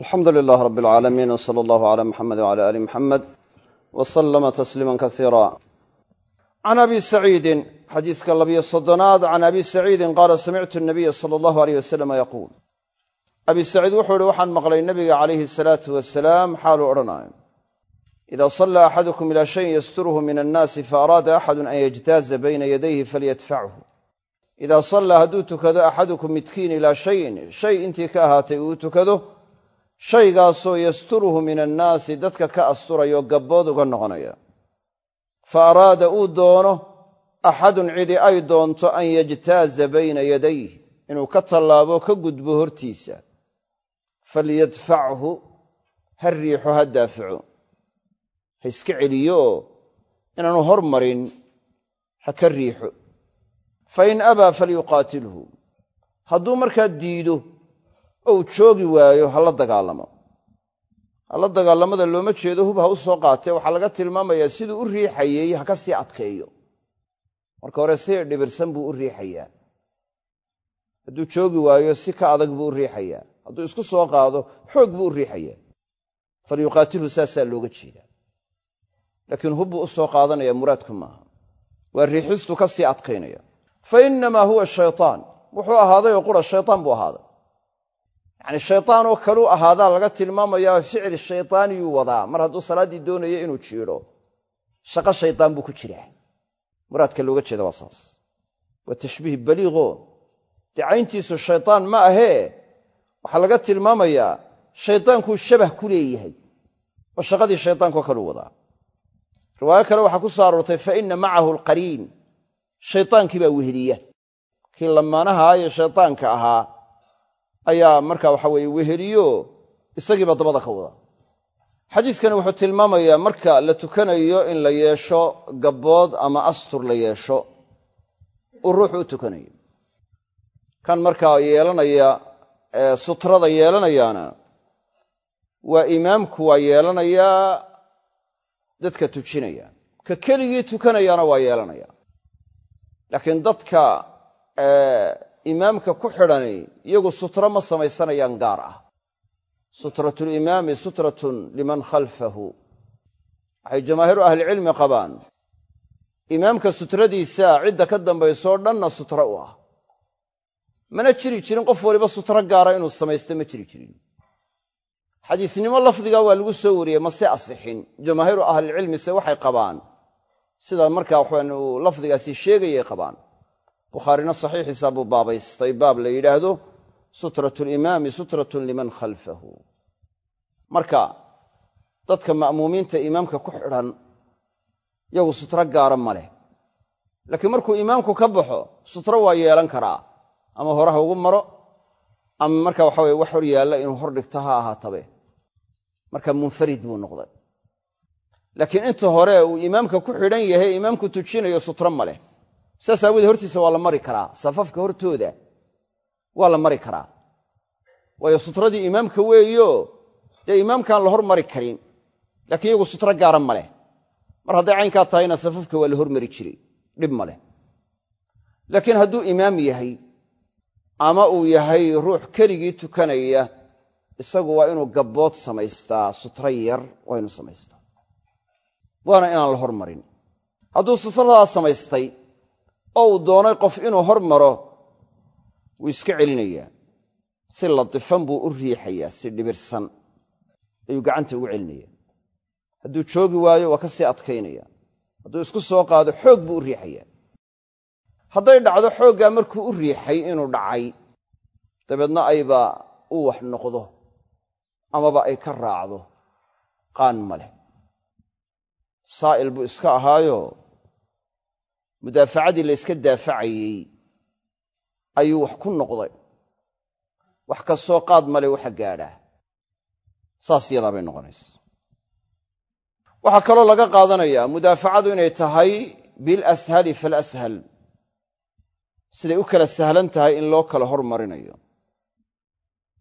alxamdu lilah rab alcaalamiin w sala allahu cala muxamed wcala ali muxamed w slama tasliima kasiira can abi saciidin xadiiska labiyo soddonaad can abi saciidin qaala samictu nabiya sala allahu aleyh wasalama yaquul abi saciid wuxuu ihi waxaan maqlay nabiga calayhi asalaatu wasalaam xaaluu odhanaayo. Ida sallaa axadukum ilaa shayin yasturuhu min annaasi faaraada axadu an yajtaaza bayna yadayhi falyadfachu idaa sallaa hadduu tukado axadukum midkiin ilaa shayin. Shay intii ka ahaatay uu tukado shaygaasoo yasturuhu min annaasi dadka ka asturayo gabbood uga noqonaya. Fa araada uu doono axadun cidi ay doonto an yajtaaza bayna yadayh inuu ka tallaabo ka gudbo hortiisa. Falyadfachu ha riixo ha daafaco ha iska celiyo oo inaanu hormarin ha ka riixo. Fa in abaa falyuqaatilhu hadduu markaa diido ou joogi waayo ha la dagaalamo. Hala dagaalamada looma jeedo hub ha u soo qaatee waxaa laga tilmaamayaa siduu u riixayey ha ka sii adkeeyo. Marka hore si dhibirsan buu u riixayaa. Hadduu joogi waayo si ka adag buu u riixayaa. Hadduu isku soo qaado xoog buu u riixayaa. Falyuqaatilhu saasaa looga jeedaa. Laakiin hub buu u soo qaadanaya muraadku maaha. Waa riixistu ka sii adkaynaya fa innamaa huwa shaytaan. Wuxuu ahaaday oo qura shaytaan buu ahaaday yacni shaytaan oo kaluu ahaadaa laga tilmaamayaa ficil shaytaaniyuu wadaa. Mar hadduu salaaddii doonayo inuu jiidho shaqo shaydaan buu ku jiraa. Muraadka looga jeeda waa saas. Waa tashbiih baliiqo dee shaytaan ma ahee waxaa laga tilmaamayaa shaydaankuu shabah ku leeyahay oo shaqadii shaydaanko kaluu wadaa. Riwaayo kale waxaa ku soo fa inna macahu alqariin. Shaydaankii baa weheliya. Kii lamaanahaa ee shaydaanka ahaa ayaa marka waxa weeye weheliyo isagiiba dabada ka wada. Xadiiskani wuxuu tilmaamayaa marka la tukanayo in la yeesho gabbood ama astur la yeesho uu ruuxu u tukanayo. Kan markaa yeelanaya sutrada yeelanayaana waa imaamku waa yeelanayaa dadka tujinaya. Ka keligii tukanayaana waa yeelanaya. Laakiin dadka imaamka ku xidhani iyagu sutro ma samaysanayaan gaar ah. Sutratulimaami sutratun liman khalfahu. Waxay jamaahiiru ahlicilmi qabaan. Imaamka sutradiisa cidda ka dambaysoo dhanna sutro u ah. Mana jiri jirin qof waliba sutro gaara inuu samaysto ma jiri jirin. Xadiisnimo lafdiga waa lagu soo wariyey mase asixin. Jamaahiiru ahlilcilmi se waxay qabaan. Sida markaa waxaan uu lafdigaasi sheegayay qabaan bukhaarina saxiixiisa buu baabaystay baab la yidhaahdo sutratu limaami sutratun liman khalfahu. Marka dadka ma'muumiinta imaamka ku xidhan yagu sutro gaara ma leh. Laakiin markuu imaamku ka baxo sutro waa yeelan karaa. Ama horaha ugu maro ama marka waxa weye wax hor yaalla inuu hor dhigto ha ahaatabe. Marka munfarid buu noqday. Laakiin inta hore uu imaamka ku xidhan yahay imaamku tujinayo sutro ma leh saas aawoodee hortiisa waa la mari karaa. Safafka hortooda waa la mari karaa. Waayo sutradii imaamka weeyo dee imaamkaan la hor mari karin. Laakiin iyagu sutro gaara ma leh. Mar hadday caynkaa tahayna safafka waa la hormari jiray. Dhib ma leh. Laakiin hadduu imaam yahay ama uu yahay ruux keligii tukanaya isagu waa inuu gabbood samaystaa. Sutro yar waa inuu samaystaa. Waana inaan la hormarin hadduu sutradaa samaystay oo uu doonay qof inuu hor maro wuu iska celinayaa si latifan buu u riixayaa si dhibirsan ayuu gacanta ugu celinaya. Hadduu joogi waayo waa ka sii adkaynaya. Hadduu isku soo qaado xoog buu u riixayaa hadday dhacdo xooggaa markuu u riixay inuu dhacay dabeedna ayba u wax noqdo amaba ay ka raacdo qaan ma leh. Saa'il buu iska ahaayo mudaafacadii la yska daafacayey ayuu wax ku noqday. Wax kastoo qaad male waxa gaadhaa saas yadaa bay noqonaysa. Waxaa kaloo laga qaadanayaa mudaafacadu inay tahay bilashali falashal siday u kala sahlan tahay in loo kala hormarinayo.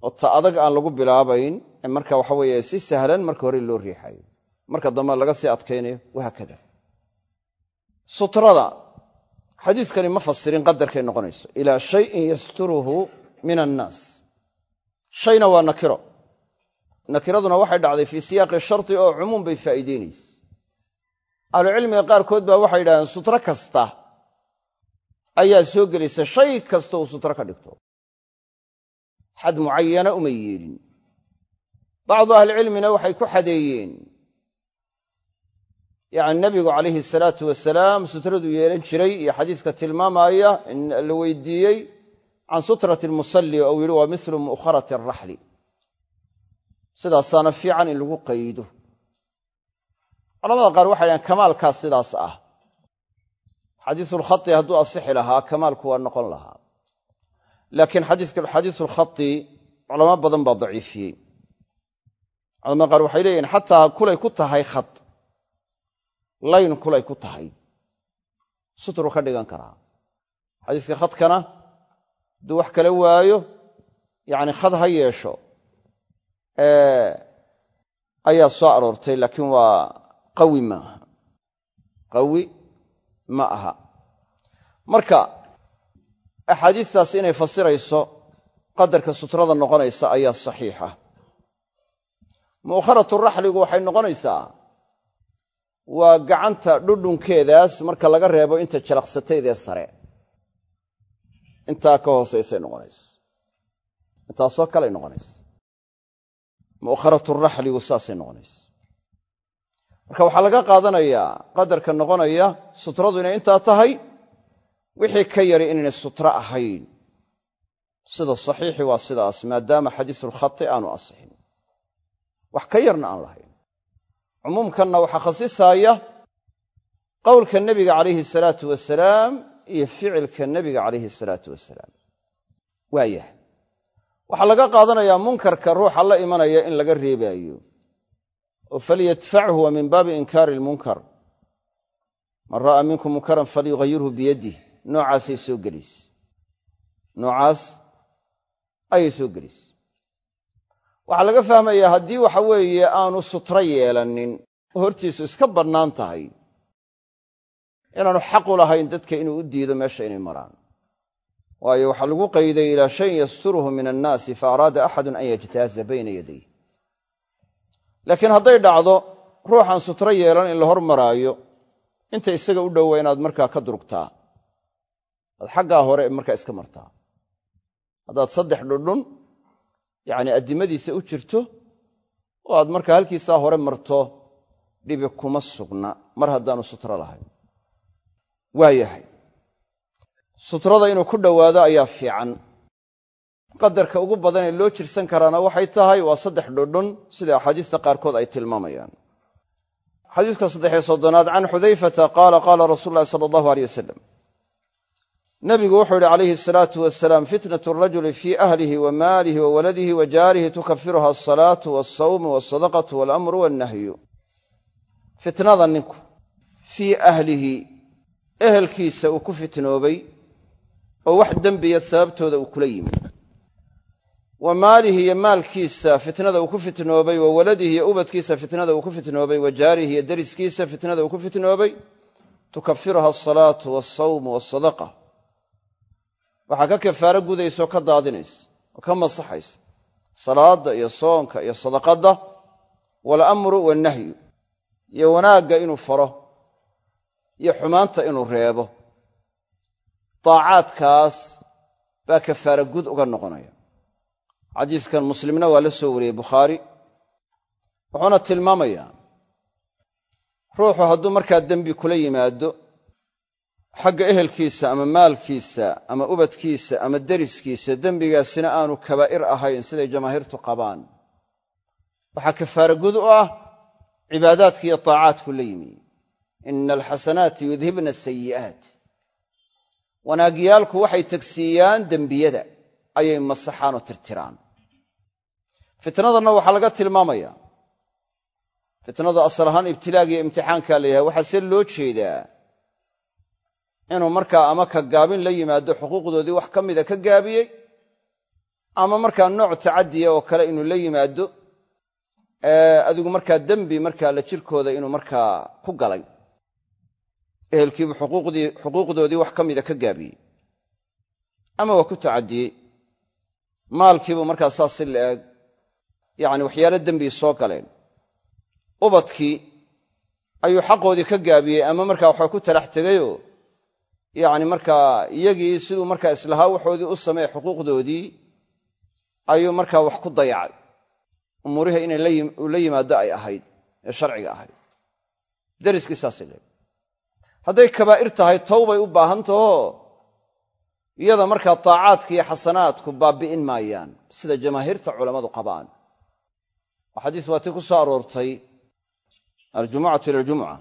Oo ta adag aan lagu bilaabayn ee marka waxa weeye si sahlan marka hore loo riixayo. Marka dambe laga sii adkaynayo wahaakada sutrada xadiiskani ma fasirin qadarkay noqonayso. Ilaa shayin yasturuhu min annaas shayna waa nakiro. Nakiraduna waxay dhacday fii siyaaqi sharti oo cumuum bay faa'iideynaysa. Ahlucilmiga qaarkood baa waxay yidhahdeen sutro kasta ayaa soo gelaysa. Shay kasta uu sutro ka dhigto. Xad mucayana uma yeelin. Bacdu ahlicilmina waxay ku xadeeyeen yacni nebigu calayhi salaatu wasalaam sutraduu yeelan jiray iyo xadiiska tilmaamaya la weydiiyey can sutrati almusalli ou yidhi waa mislu mu'kharati araxli sidaasaana fiican in lagu qaydo. Culamada qaar waxay dhahen kamaalkaas sidaas ah. Xadiisulkhati hadduu asixi lahaa kamaalku waa noqon lahaa. Laakiin xadiisulkhati culamo badan baa daciifiyey. Culamada qaar waxay leeyihiin xataa kulay ku tahay khad layn kulay ku tahay. Sutru ka dhigan karaa. Xadiiska khadkana hadduu wax kala waayo yacni khad ha yeesho ayaa soo aroortay laakiin waa qawi ma aha. Qawi ma aha. Marka axaadiistaas inay fasirayso qadarka sutrada noqonaysa ayaa saxiixa. Mu'kharatu raxligu waxay noqonaysaa waa gacanta dhudhunkeedaas marka laga reebo inta jalaqsataydee sare. Intaa ka hoosaysay noqonaysa intaasoo kaley noqonaysa mu'kharatu raxligu saasay noqonaysa marka waxaa laga qaadanayaa qadarka noqonaya sutradu inay intaa tahay wixii ka yari inaynay sutro ahayn. Sida saxiixi waa sidaas maadaama xadiisulkhati aanu asixin wax ka yarna aan lahayn cumuumkanna waxaa khasisaaya qowlka nebiga calayhi salaatu wasalaam iyo ficilka nebiga calayhi salaatu wasalaam waayah waxaa laga qaadanayaa munkarka ruuxa la imanaya in laga reebaayo. Oo falyadfachu wa min baabi inkaari ilmunkar man ra'aa minkum munkaran falyugayirhu biyadih noocaasay soo gelayse noocaas ayay soo gelayse waxaa laga fahmayaa haddii waxa weeye aanu sutro yeelanin oo hortiisu iska bannaan tahay. Inaanu xaqu lahayn dadka inuu u diido meesha inay maraan. Waayo waxaa lagu qayday ilaa shayin yasturuhu min annaasi fa araada axadun an yajtaaza bayna yaday laakiin hadday dhacdo ruuxan sutro yeelan in la hormaraayo inta isaga u dhowa inaad markaa ka durugtaa. Aad xaggaa hore markaa iska martaa. Haddaad saddex dhudhun yacni addimadiisa u jirto oo aad markaa halkiisaa hore marto dhibi kuma sugna. Mar haddaanu sutro lahayn. Waa yahay. Sutrada inuu ku dhowaado ayaa fiican. Qadarka ugu badan ee loo jirsan karaana waxay tahay waa saddex dhudhun sida axaadiista qaarkood ay tilmaamayaan. Xadiiska saddexiyo soddonaad can xudayfata qaala qaala rasuulu sala allahu aleyh wasalam nabigu wuxuu yihi calayhi asalaatu wasalaam fitnat arajuli fii ahlihi wa maalihi wa waladihi wa jaarihi tukafiruha alsalaatu walsawmu walsadaqatu walamru wannahyu. Fitnada ninku fii ahlihi ehelkiisa uu ku fitnoobay oo wax dembiya sababtooda uu kula yimi wa maalihi iyo maalkiisa fitnada uu ku fitnoobay wa waladihi iyo ubadkiisa fitnada uu ku fitnoobay wa jaarihi iyo deriskiisa fitnada uu ku fitnoobay tukafiruha alsalaatu walsawmu walsadaqa waxaa ka kafaaro gudaysa oo ka daadinaysa oo ka masaxaysa salaadda iyo soonka iyo sadaqadda waalamru wannahyu iyo wanaagga inuu faro iyo xumaanta inuu reebo. Daacaadkaas baa kafaara gud uga noqonaya. Xadiiskan muslimna waa la soo wariyey bukhaari wuxuuna tilmaamayaa ruuxu hadduu markaa dembi kula yimaado xagga ehelkiisa ama maalkiisa ama ubadkiisa ama deriskiisa dembigaasina aanu kabaa'ir ahayn siday jamaahiirtu qabaan. Waxaa kafaara gud u ah cibaadaadka iyo taacaadku la yimi. Ina alxasanaati yudhibna asayi'aat wanaagyaalku waxay tegsiiyaan dembiyada ayay masaxaan oo tirtiraan. Fitnadanna waxaa laga tilmaamayaa fitnadu asal ahaan ibtilaaga iyo imtixaankaa la yahay waxaa see loo jeedaa inuu markaa ama ka gaabin la yimaado xuquuqdoodii wax ka mida ka gaabiyey ama markaa nooc tacadiya oo kale inuu la yimaado adigu markaa dembi markaa la jirkooda inuu markaa ku galay. Ehelkiibu xuquuqdoodii wax ka mida ka gaabiyey. Ama waa ku tacadiyey maalkiibuu markaa saas si la-eg yacni waxyaalo dembii soo galeen. Ubadkii ayuu xaqoodii ka gaabiyey ama markaa waxaa ku talax tegayoo yacni markaa iyagii siduu markaa islahaa waxoodii u sameey xuquuqdoodii ayuu markaa wax ku dayacay. Umuurihii inay la yimaado ay ahayd ee sharciga ahayd. Deriskii saasay leeay hadday kabaa'ir tahay towbay u baahan tahoo iyada markaa taacaadka iyo xasanaadku baabi'in maayaan sida jamaahiirta culammadu qabaan. Xadiis waatii ku soo aroortay aljumucatu ila aljumuca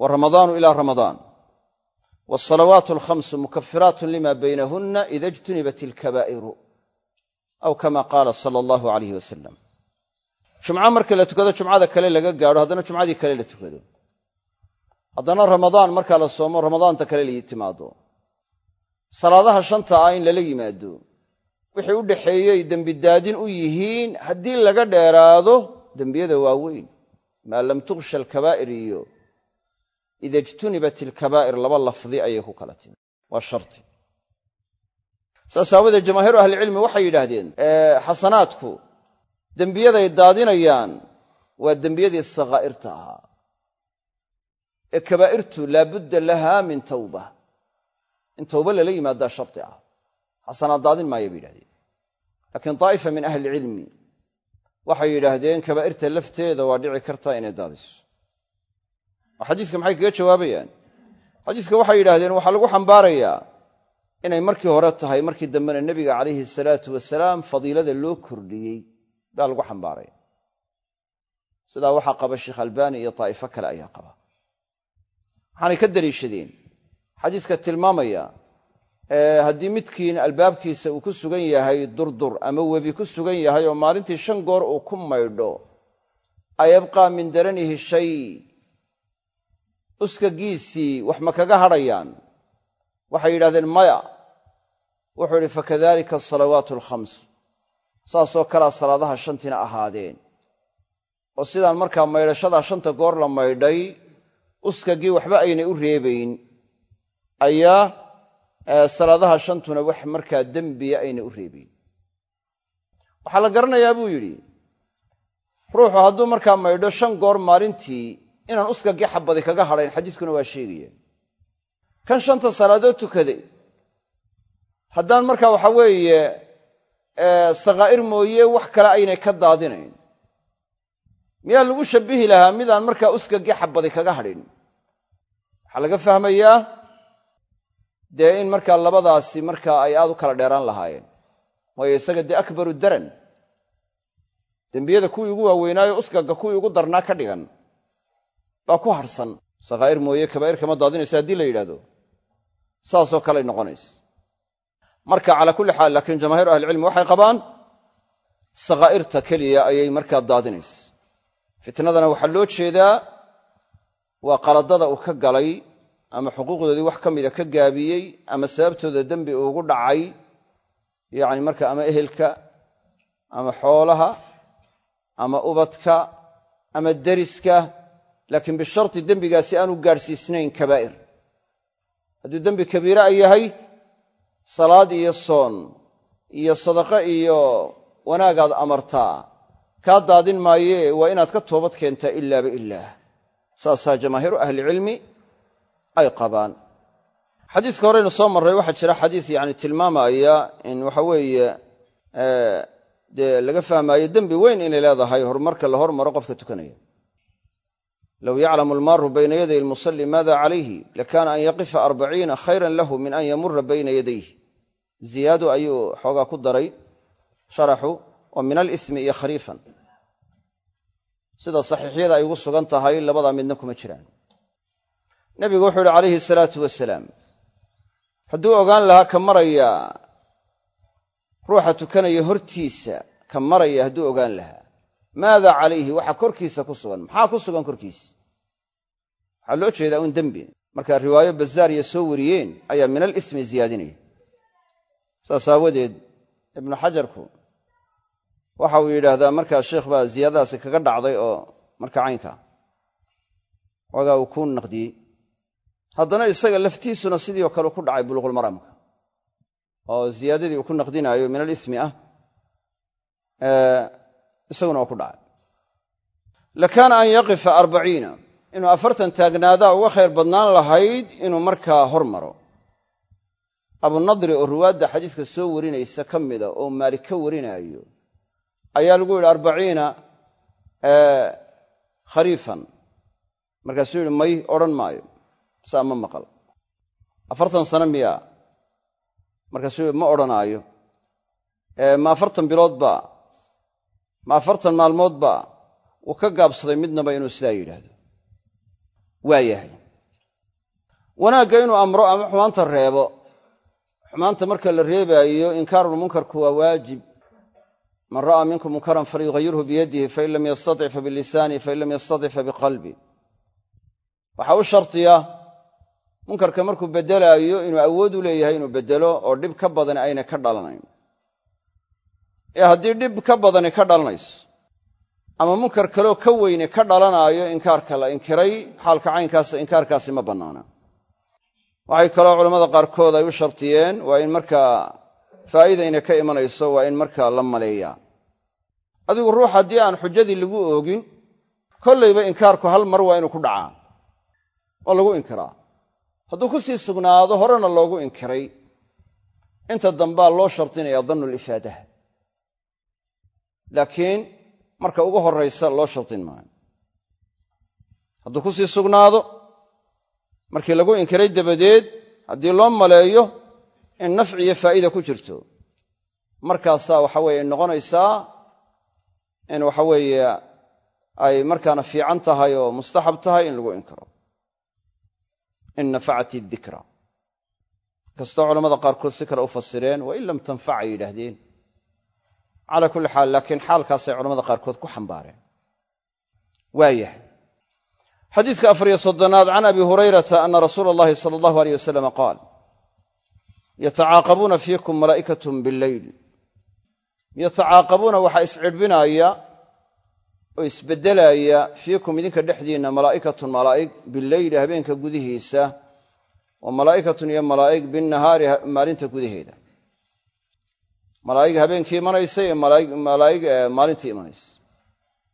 waramadaanu ila ramadaan waasalawaat alkhamsu mukafiraat lima baynahunna ida ijtunibat ilkabaa'iru aw kama qaala sala allahu alayh wasalam jumco marka la tukado jumcada kale laga gaadho haddana jumcadii kale la tukado haddana ramadaan markaa la soomo ramadaanta kale la timaado salaadaha shanta ah in lala yimaado wixii u dhaxeeyey dembidaadin u yihiin haddii laga dheeraado dembiyada waaweyn maa lam tukhsha alkabaa'ir iyo ida ijtunibat ilkabaa'ir laba lafdi ayay ku kala timi waa sharti saas aawadeed jamaahiiru ahlicilmi waxay yidhaahdeen xasanaadku dembiyaday daadinayaan waa dembiyadii sakaa'irta ahaa ee kabaa'irtu laabudda lahaa min tawba in tawba lala yimaadaa sharti ah xasanaad daadin maaya bay yidhahdeen laakiin daa'ifa min ahli ilcilmi waxay yidhaahdeen kabaa'irta lafteeda waa dhici kartaa inay daadiso oo maxay kaga jawaabayaan? xadiiska waxay yidhahdeen waxaa lagu xambaarayaa inay markii hore tahay markii dambena nebiga calayhi salaatu wasalaam fadiilada loo kordhiyey baa lagu xambaaraya. Sidaa waxaa qaba sheekh albaani iyo daa'ifo kale ayaa qaba. Waxaanay ka daliishadeen xadiiska tilmaamaya haddii midkiin albaabkiisa uu ku sugan yahay durdur ama webi ku sugan yahay oo maalintii shan goor uu ku maydho ayabqaa min daranihi shay uskagiisii wax ma kaga hadhayaan? Waxay yidhahdeen maya. Wuxuu idhi fakadalika asalawaatu alkhams saasoo kalea salaadaha shantiina ahaadeen. Oo sidaan markaa maydhashadaa shanta goor la maydhay uskagii waxba aynay u reebayn. Ayaa salaadaha shantuna wax markaa dembiya aynay u reebayn. Waxaa la garanayaa buu yidhi ruuxu hadduu markaa maydho shan goor maalintii inaan uskagii xabadi kaga hadhayn xadiiskuna waa sheegaya kan shanta salaadood tukaday haddaan markaa waxa weeye sakaa'ir mooye wax kale aynay ka daadinayn. Miyaa lagu shabbihi lahaa midaan markaa uskagii xabadi kaga hadhin waxaa laga fahmayaa dee in markaa labadaasi markaa ay aad u kala dheeraan lahaayeen. Waayo isaga dee akbaru daran. Dembiyada kuwii ugu waaweynaayo uskaga kuwii ugu darnaa ka dhigan baa ku harhsan sakaa'ir mooye kabaa'ir kama daadinaysa haddii la yidhahdo saasoo kaley noqonaysa marka calaa kulli xaal laakiin jamaahiiru ahlicilmi waxay qabaan sakaa'irta keliya ayay markaa daadinaysa fitnadana waxaa loo jeedaa waa qaladada uu ka galay ama xuquuqdoodii wax ka mida ka gaabiyey ama sababtooda dembi uugu dhacay yacni marka ama ehelka ama xoolaha ama ubadka ama deriska laakiin bisharti dembigaasi aanu gaadhsiisnayn kabaa'ir. Hadduu dembi kabiira a yahay salaad iyo soon iyo sadaqo iyo wanaagaad amartaa kaa daadin maayee waa inaad ka toobad keentaa ilaaba ilaah saasaa jamaahiiru ahlicilmi ay qabaan. Xadiiska horeynu soo marray waxaa jira xadiis yani tilmaamaya in waxa weeye dee laga fahmaayo dembi weyn inay leedahay horumarka la hormaro qofka tukanaya low yaclamu almaaru bayna yaday almusalli maada calayhi lakaana an yaqifa arbaciina khayran lahu min an yamura bayna yadayh ziyaado ayuu xoogaa ku daray sharaxu oo min alismi iyo khariifan. Sida saxiixyada ay ugu sugan tahay labadaa midna kuma jiraan. Nebigu wuxuu ihi calayhi salaatu wasalaam hadduu ogaan lahaa ka maraya ruuxa tukanaya hortiisa ka maraya hadduu ogaan lahaa maada calayhi? Waxa korkiisa ku sugan. Maxaa ku sugan korkiisa? Waxaa loo jeedaa un dembi. Markaa riwaayo bazaariya soo wariyeen ayaa min alismi ziyaadinaya. Saas aawadeed ibnu xajarku waxa uu yidhaahdaa markaa sheikh baa ziyaadadaasi kaga dhacday oo marka caynka xoogaa uu ku naqdiyey. Haddana isaga laftiisuna sidii oo kale ku dhacay buluuqulmaramka oo ziyaadadii uu ku naqdinaayo min alismi ah isaguna waa ku dhacay. Lakaana an yaqifa arbaciina inuu afartan taagnaadaa uga khayr badnaan lahayd inuu markaa hor maro. Abunadri oo ruwaadda xadiiska soo warinaysa ka mida oo maalik ka warinaayo ayaa lagu yidhi arbaciina khariifan. Markaasuu yidhi may odhan maayo. Saa ma maqal. Afartan sano miyaa. Markaasuu yidhi ma odhanaayo. Ma afartan bilood ba ma afartan maalmood ba wuu ka gaabsaday midnaba inuu sidaa yidhaahdo. Waa yahay. Wanaagga inuu amro ama xumaanta reebo xumaanta marka la reebaayo inkaarulmunkarku waa waajib. Man ra'aa minkum munkaran falyughayirhu biyadihi fain lam yastatic fabilisaanihi fain lam yastatic fabiqalbi waxaa u shardiya munkarka markuu beddelaayo inuu awood u leeyahay inuu beddelo oo dhib ka badani ayna ka dhalanayn ee haddii dhib ka badani ka dhalanayso ama munkar kaleo ka weyne ka dhalanaayo inkaarka la inkiray xaalka caynkaasa inkaarkaasi ma bannaana. Waxay kaloo culammada qaarkood ay u shartiyeen waa in markaa faa'iidayna ka imanayso waa in markaa la maleeyaa adigu ruux haddii aan xujadii lagu oogin kollayba inkaarku hal mar waa inuu ku dhacaa oo lagu inkiraa. Hadduu ku sii sugnaado horena loogu inkiray. Inta dambaa loo shardinaya dannu lifaadaha laakiin marka ugu horraysa loo shardin maayo. Hadduu ku sii sugnaado markii lagu inkiray dabadeed haddii loo maleeyo in nafci iyo faa'iida ku jirto. Markaasaa waxa weeye noqonaysaa in waxa weeye ay markaana fiican tahay oo mustaxab tahay in lagu inkiro. In nafacati dikra. Kastoo culamada qaarkood si kale u fasireen wa in lam tanfac ay yidhaahdeen calaa kulli xaal laakiin xaalkaasay culamada qaarkood ku xambaareen. Waayahay. Xadiiska afariyo soddonaad can abi hurayrata ana rasuula allahi sala allahu aleyh wasalam qaal yatacaaqabuuna fiikum malaa'ikatun bileyl yatacaaqabuuna waxaa iscidhbinaaya oo isbeddelaaya fiikum idinka dhexdiinna malaa'ikatun malaa'ig bileyli habeenka gudihiisa wa malaa'ikatun iyo malaa'ig binnahaari maalinta gudaheeda malaa'ig habeenkii imanaysa iyo malaa'ig maalintii imanaysa.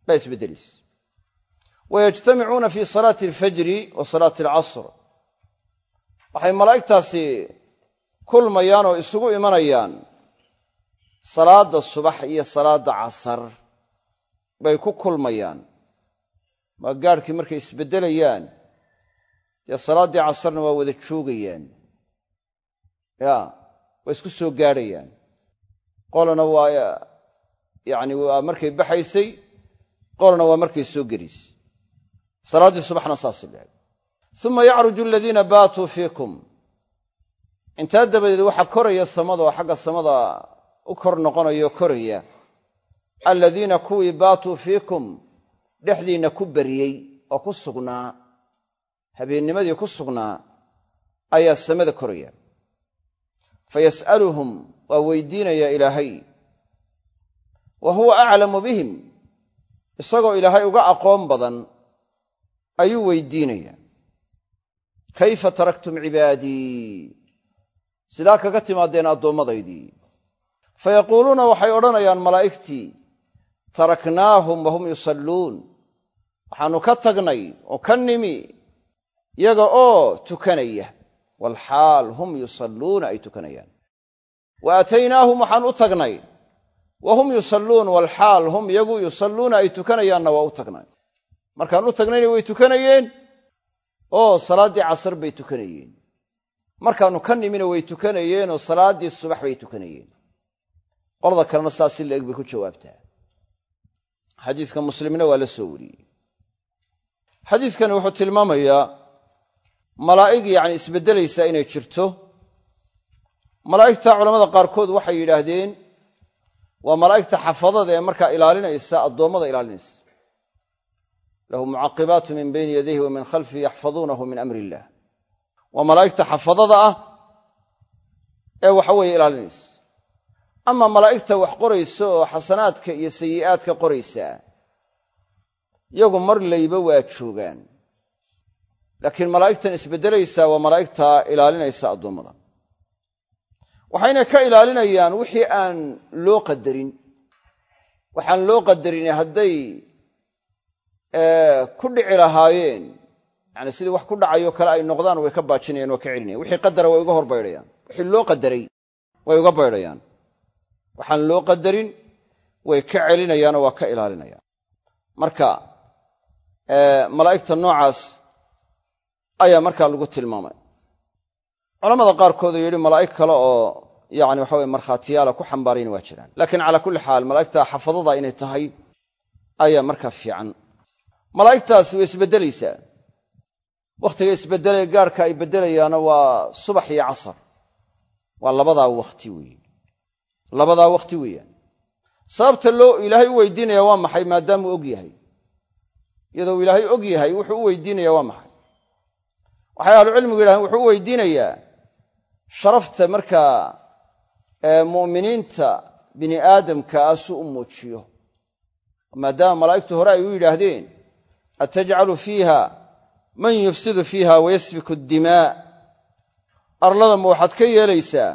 Baa isbeddelaysa wayajtamicuuna fii salaati alfajri wa salaati alcasr. Waxay malaa'igtaasi kulmayaan oo isugu imanayaan salaadda subax iyo salaadda casar. Bay ku kulmayaan. Maa gaadhkii markay isbeddelayaan dee salaaddii casarna waa wada joogayaan. Ya waa isku soo gaadhayaan qolana waa yacni waa markay baxaysay qolana waa markay soo gelaysay salaaddii subaxna saasi leeg uma yacruju aladiina baatuu fiikum. Intaa dabadeed waxaa koraya samada oo xagga samada u kor noqonayo koraya. Aladiina kuwii baatuu fiikum dhexdiinna ku bariyey oo ku sugnaa habeennimadii ku sugnaa ayaa samada koraya. Fayas'aluhum waa weydiinaya ilaahay. Wa huwa aclamu bihim. Isagoo ilaahay uga aqoon badan ayuu weydiinaya. Kayfa taraktum cibaadii sidaa kaga timaadeen addoommadaydii. Fayaquuluuna waxay odhanayaan malaa'igtii taraknaahum wahum yusalluun. Waxaannu ka tagnay oo ka nimi yaga oo tukanaya. Walxaal hum yusalluuna ay tukanayaan wa aataynaahum waxaan u tagnay. Wa hum yusalluun walxaal hum iyagu yusalluuna ay tukanayaanna waa u tagnay. Markaan u tagnayna way tukanayeen oo salaaddii casar bay tukanayeen. Markaannu ka nimina way tukanayeen oo salaaddii subax bay tukanayeen. Qolada kalena saas si la-eg bay ku jawaabtaa. Xadiiska muslimna waa la soo wariyey. Xadiiskani wuxuu tilmaamayaa malaa'ig yacni isbeddelaysaa inay jirto malaa'igta culamada qaarkood waxay yidhaahdeen waa malaa'igta xafadada ee markaa ilaalinaysa addoommada ilaalinaysa. Lahu mucaqibaatu min bayni yadayhi wa min khalfihi yaxfaduunahu min amri illah. Waa malaa'igta xafadada ah ee waxaweeye ilaalinaysa. Ama malaa'igta wax qoraysa oo xasanaadka iyo sayi'aadka qoraysaa iyagu mar layba waa joogaan. Laakiin malaa'igtan isbeddelaysaa waa malaa'igta ilaalinaysa addoommada waxayna ka ilaalinayaan wixii aan loo qadarin. Waxaan loo qadarin hadday ku dhici lahaayeen. Yani sidii wax ku dhacayo kale ay noqdaan way ka baajinayaan waa ka celinayan wixii qadara way uga hor baydhayaan wixii loo qadaray way uga baydhayaan. Waxaan loo qadarin way ka celinayaanoo waa ka ilaalinayaan. Marka malaa'igta noocaas ayaa markaa lagu tilmaamay. Culamada qaarkood oo yidhi malaa'ig kale oo yani waxa weye markhaatiyaala ku xambaarayna waa jiraan. Laakiin calaa kulli xaal malaa'igta xafadada inay tahay ayaa markaa fiican. Malaa'igtaasi way isbeddelaysaa. Wakhtiga isbeddelaya gaarhka ay beddelayaana waa subax iyo casar. Waa labadaa wakhti weeye. Labadaa wakhti weeyaan. Sababta loo ilaahay weydiinaya waa maxay maadaamuu og yahay. Iyadoo ilaahay og yahay wuxuu u weydiinaya waa maxay. Waxay ahlucilmigu yidhahdeen wuxuu u weydiinayaa sharafta markaa mu'miniinta bini aadamka ah suu u muujiyo. Maadaama malaa'igtu hore ay u yidhaahdeen atajcalu fiiha man yufsidu fiiha wayasfiku addimaa. Arlada ma waxaad ka yeelaysaa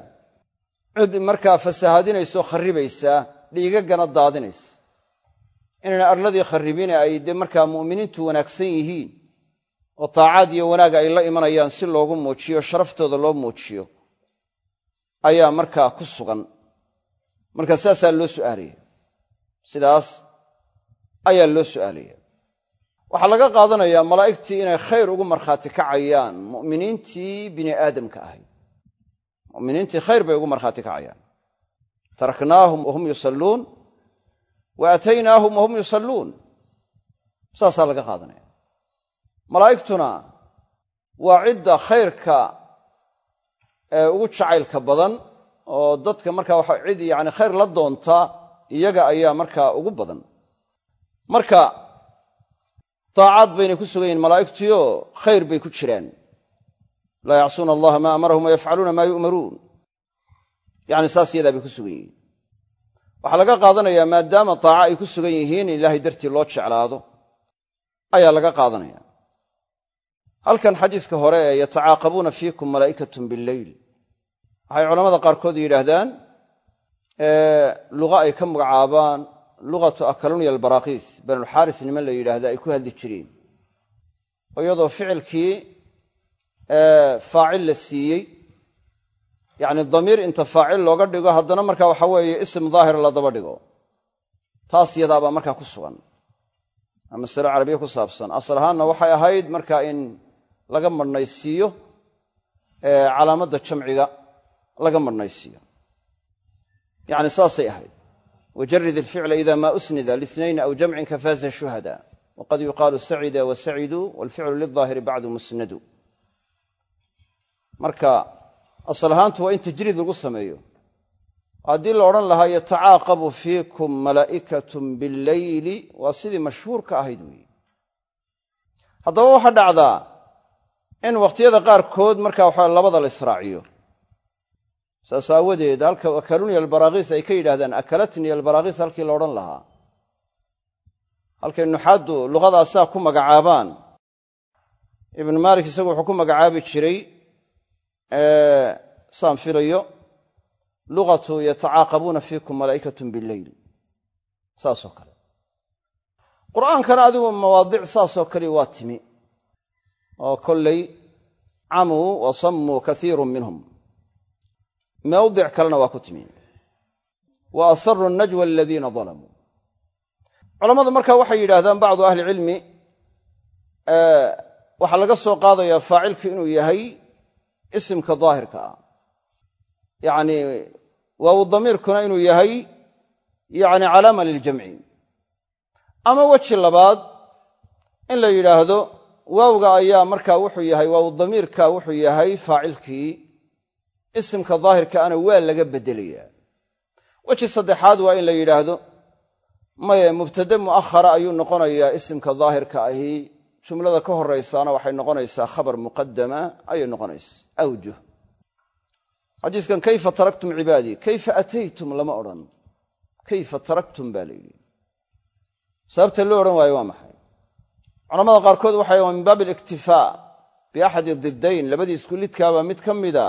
cid markaa fasahaadinaysoo kharribaysaa dhiigaggana daadinaysa. Inayna arladii kharribine ay dee markaa mu'miniintu wanaagsan yihiin oo taacaad iyo wanaag ay la imanayaan si loogu muujiyo sharaftooda loo muujiyo ayaa markaa ku sugan. Marka saasaa loo su'aalaya sidaas ayaa loo su'aalaya waxaa laga qaadanayaa malaa'igtii inay khayr ugu markhaati kacayaan mu'miniintii bini aadamka ahayd. Mu'miniintii khayr bay ugu markhaati kacayaan. Taraknaahum wahum yusalluun wa aataynaahum wahum yusalluun. Saasaa laga qaadanaya. Malaa'igtuna waa cidda khayrka ugu jacaylka badan oo dadka markaa waxa cid yani khayr la doonta iyaga ayaa markaa ugu badan. Marka daacaad baynay ku sugan yihiin malaa'igtiyo khayr bay ku jiraan laa yacsuuna allaha maa amarahum wayafcaluuna maa yu'maruun. Yani saas bay ku sugan yihiin waxaa laga qaadanayaa maadaama daaca ay ku sugan yihiin in ilaahay dartii loo jeclaado ayaa laga qaadanaya. Halkan xadiiska hore ee yatacaaqabuuna fiikum malaa'ikatun billeyl waxay culamada qaarkood yidhaahdaan luqa ay ka magacaabaan luqatu akalunya albaraakiis banulxaaris niman la yidhaahda ay ku hadli jireen. Oo iyadoo ficilkii faacil la siiyey yacni damiir inta faacil looga dhigo haddana marka waxa weeye ism daahir la daba dhigo. Taas yadaabaa markaa ku sugan. Aa masale carabiya ku saabsan. Asal ahaanna waxay ahayd marka in laga madhnaysiiyo calaamadda jamciga laga madhnaysiiyo yacni saasay ahayd. Wajarid ilficla ida ma usnida lisnayn aw jamcin kafaaza shuhada. Waqad yuqaalu sacida wa saciduu walficlu lilaahiri bacdu musnadu. Marka asal ahaantu waa in tajriid lagu sameeyo. Haddii la odhan lahaa yatacaaqabu fiikum malaa'ikatun billeyli waa sidii mashhuurka ahayd weeye haddaba waxaa dhacdaa in wakhtiyada qaarkood marka waxa labada la israaciyo saas aawadeed halka akaluni albaraakiis ay ka yidhahdaan akalatni albaraakiis halkii la odhan lahaa. Halkay nuxaaddu luqadaasaa ku magacaabaan. Ibnu maalik isagu wuxuu ku magacaabi jiray saan filayo luqatu yatacaaqabuuna fiikum malaa'ikatun billeyl saasoo kale. Qur'aankana adigu mawaadic saasoo kale waa timi. Oo kollay camuu wa sammuu kaiirun minhum mawdic kalena waa ku timi wa asaru najwa aladiina dalamuu culammadu marka waxay yidhaahdaan bacdu ahli cilmi waxaa laga soo qaadayaa faacilku inuu yahay isimka daahirka ah. Yacni waawu damiirkuna inuu yahay yacni calaama liljamci. Ama weji labaad in la yidhaahdo waawga ayaa markaa wuxuu yahay waawu damiirka wuxuu yahay faacilkii isimka daahirka ana waa laga beddelayaa weji saddexaad waa in la yidhaahdo maye mubtade mu'ahara ayuu noqonayaa isimka daahirka ahi. Jumlada ka horaysaana waxay noqonaysaa khabar muqadama ayay noqonaysa awjuh. Xadiiskan kayfa taraktum cibaadii? Kayfa ataytum? lama odhan. Kayfa taraktum? baa la yidhi. Sababta loo odhan waayo waa maxay? Culamada qaarkood waxay min baabi aliktifaa biaxadi diddayn labadii isku mid ka mida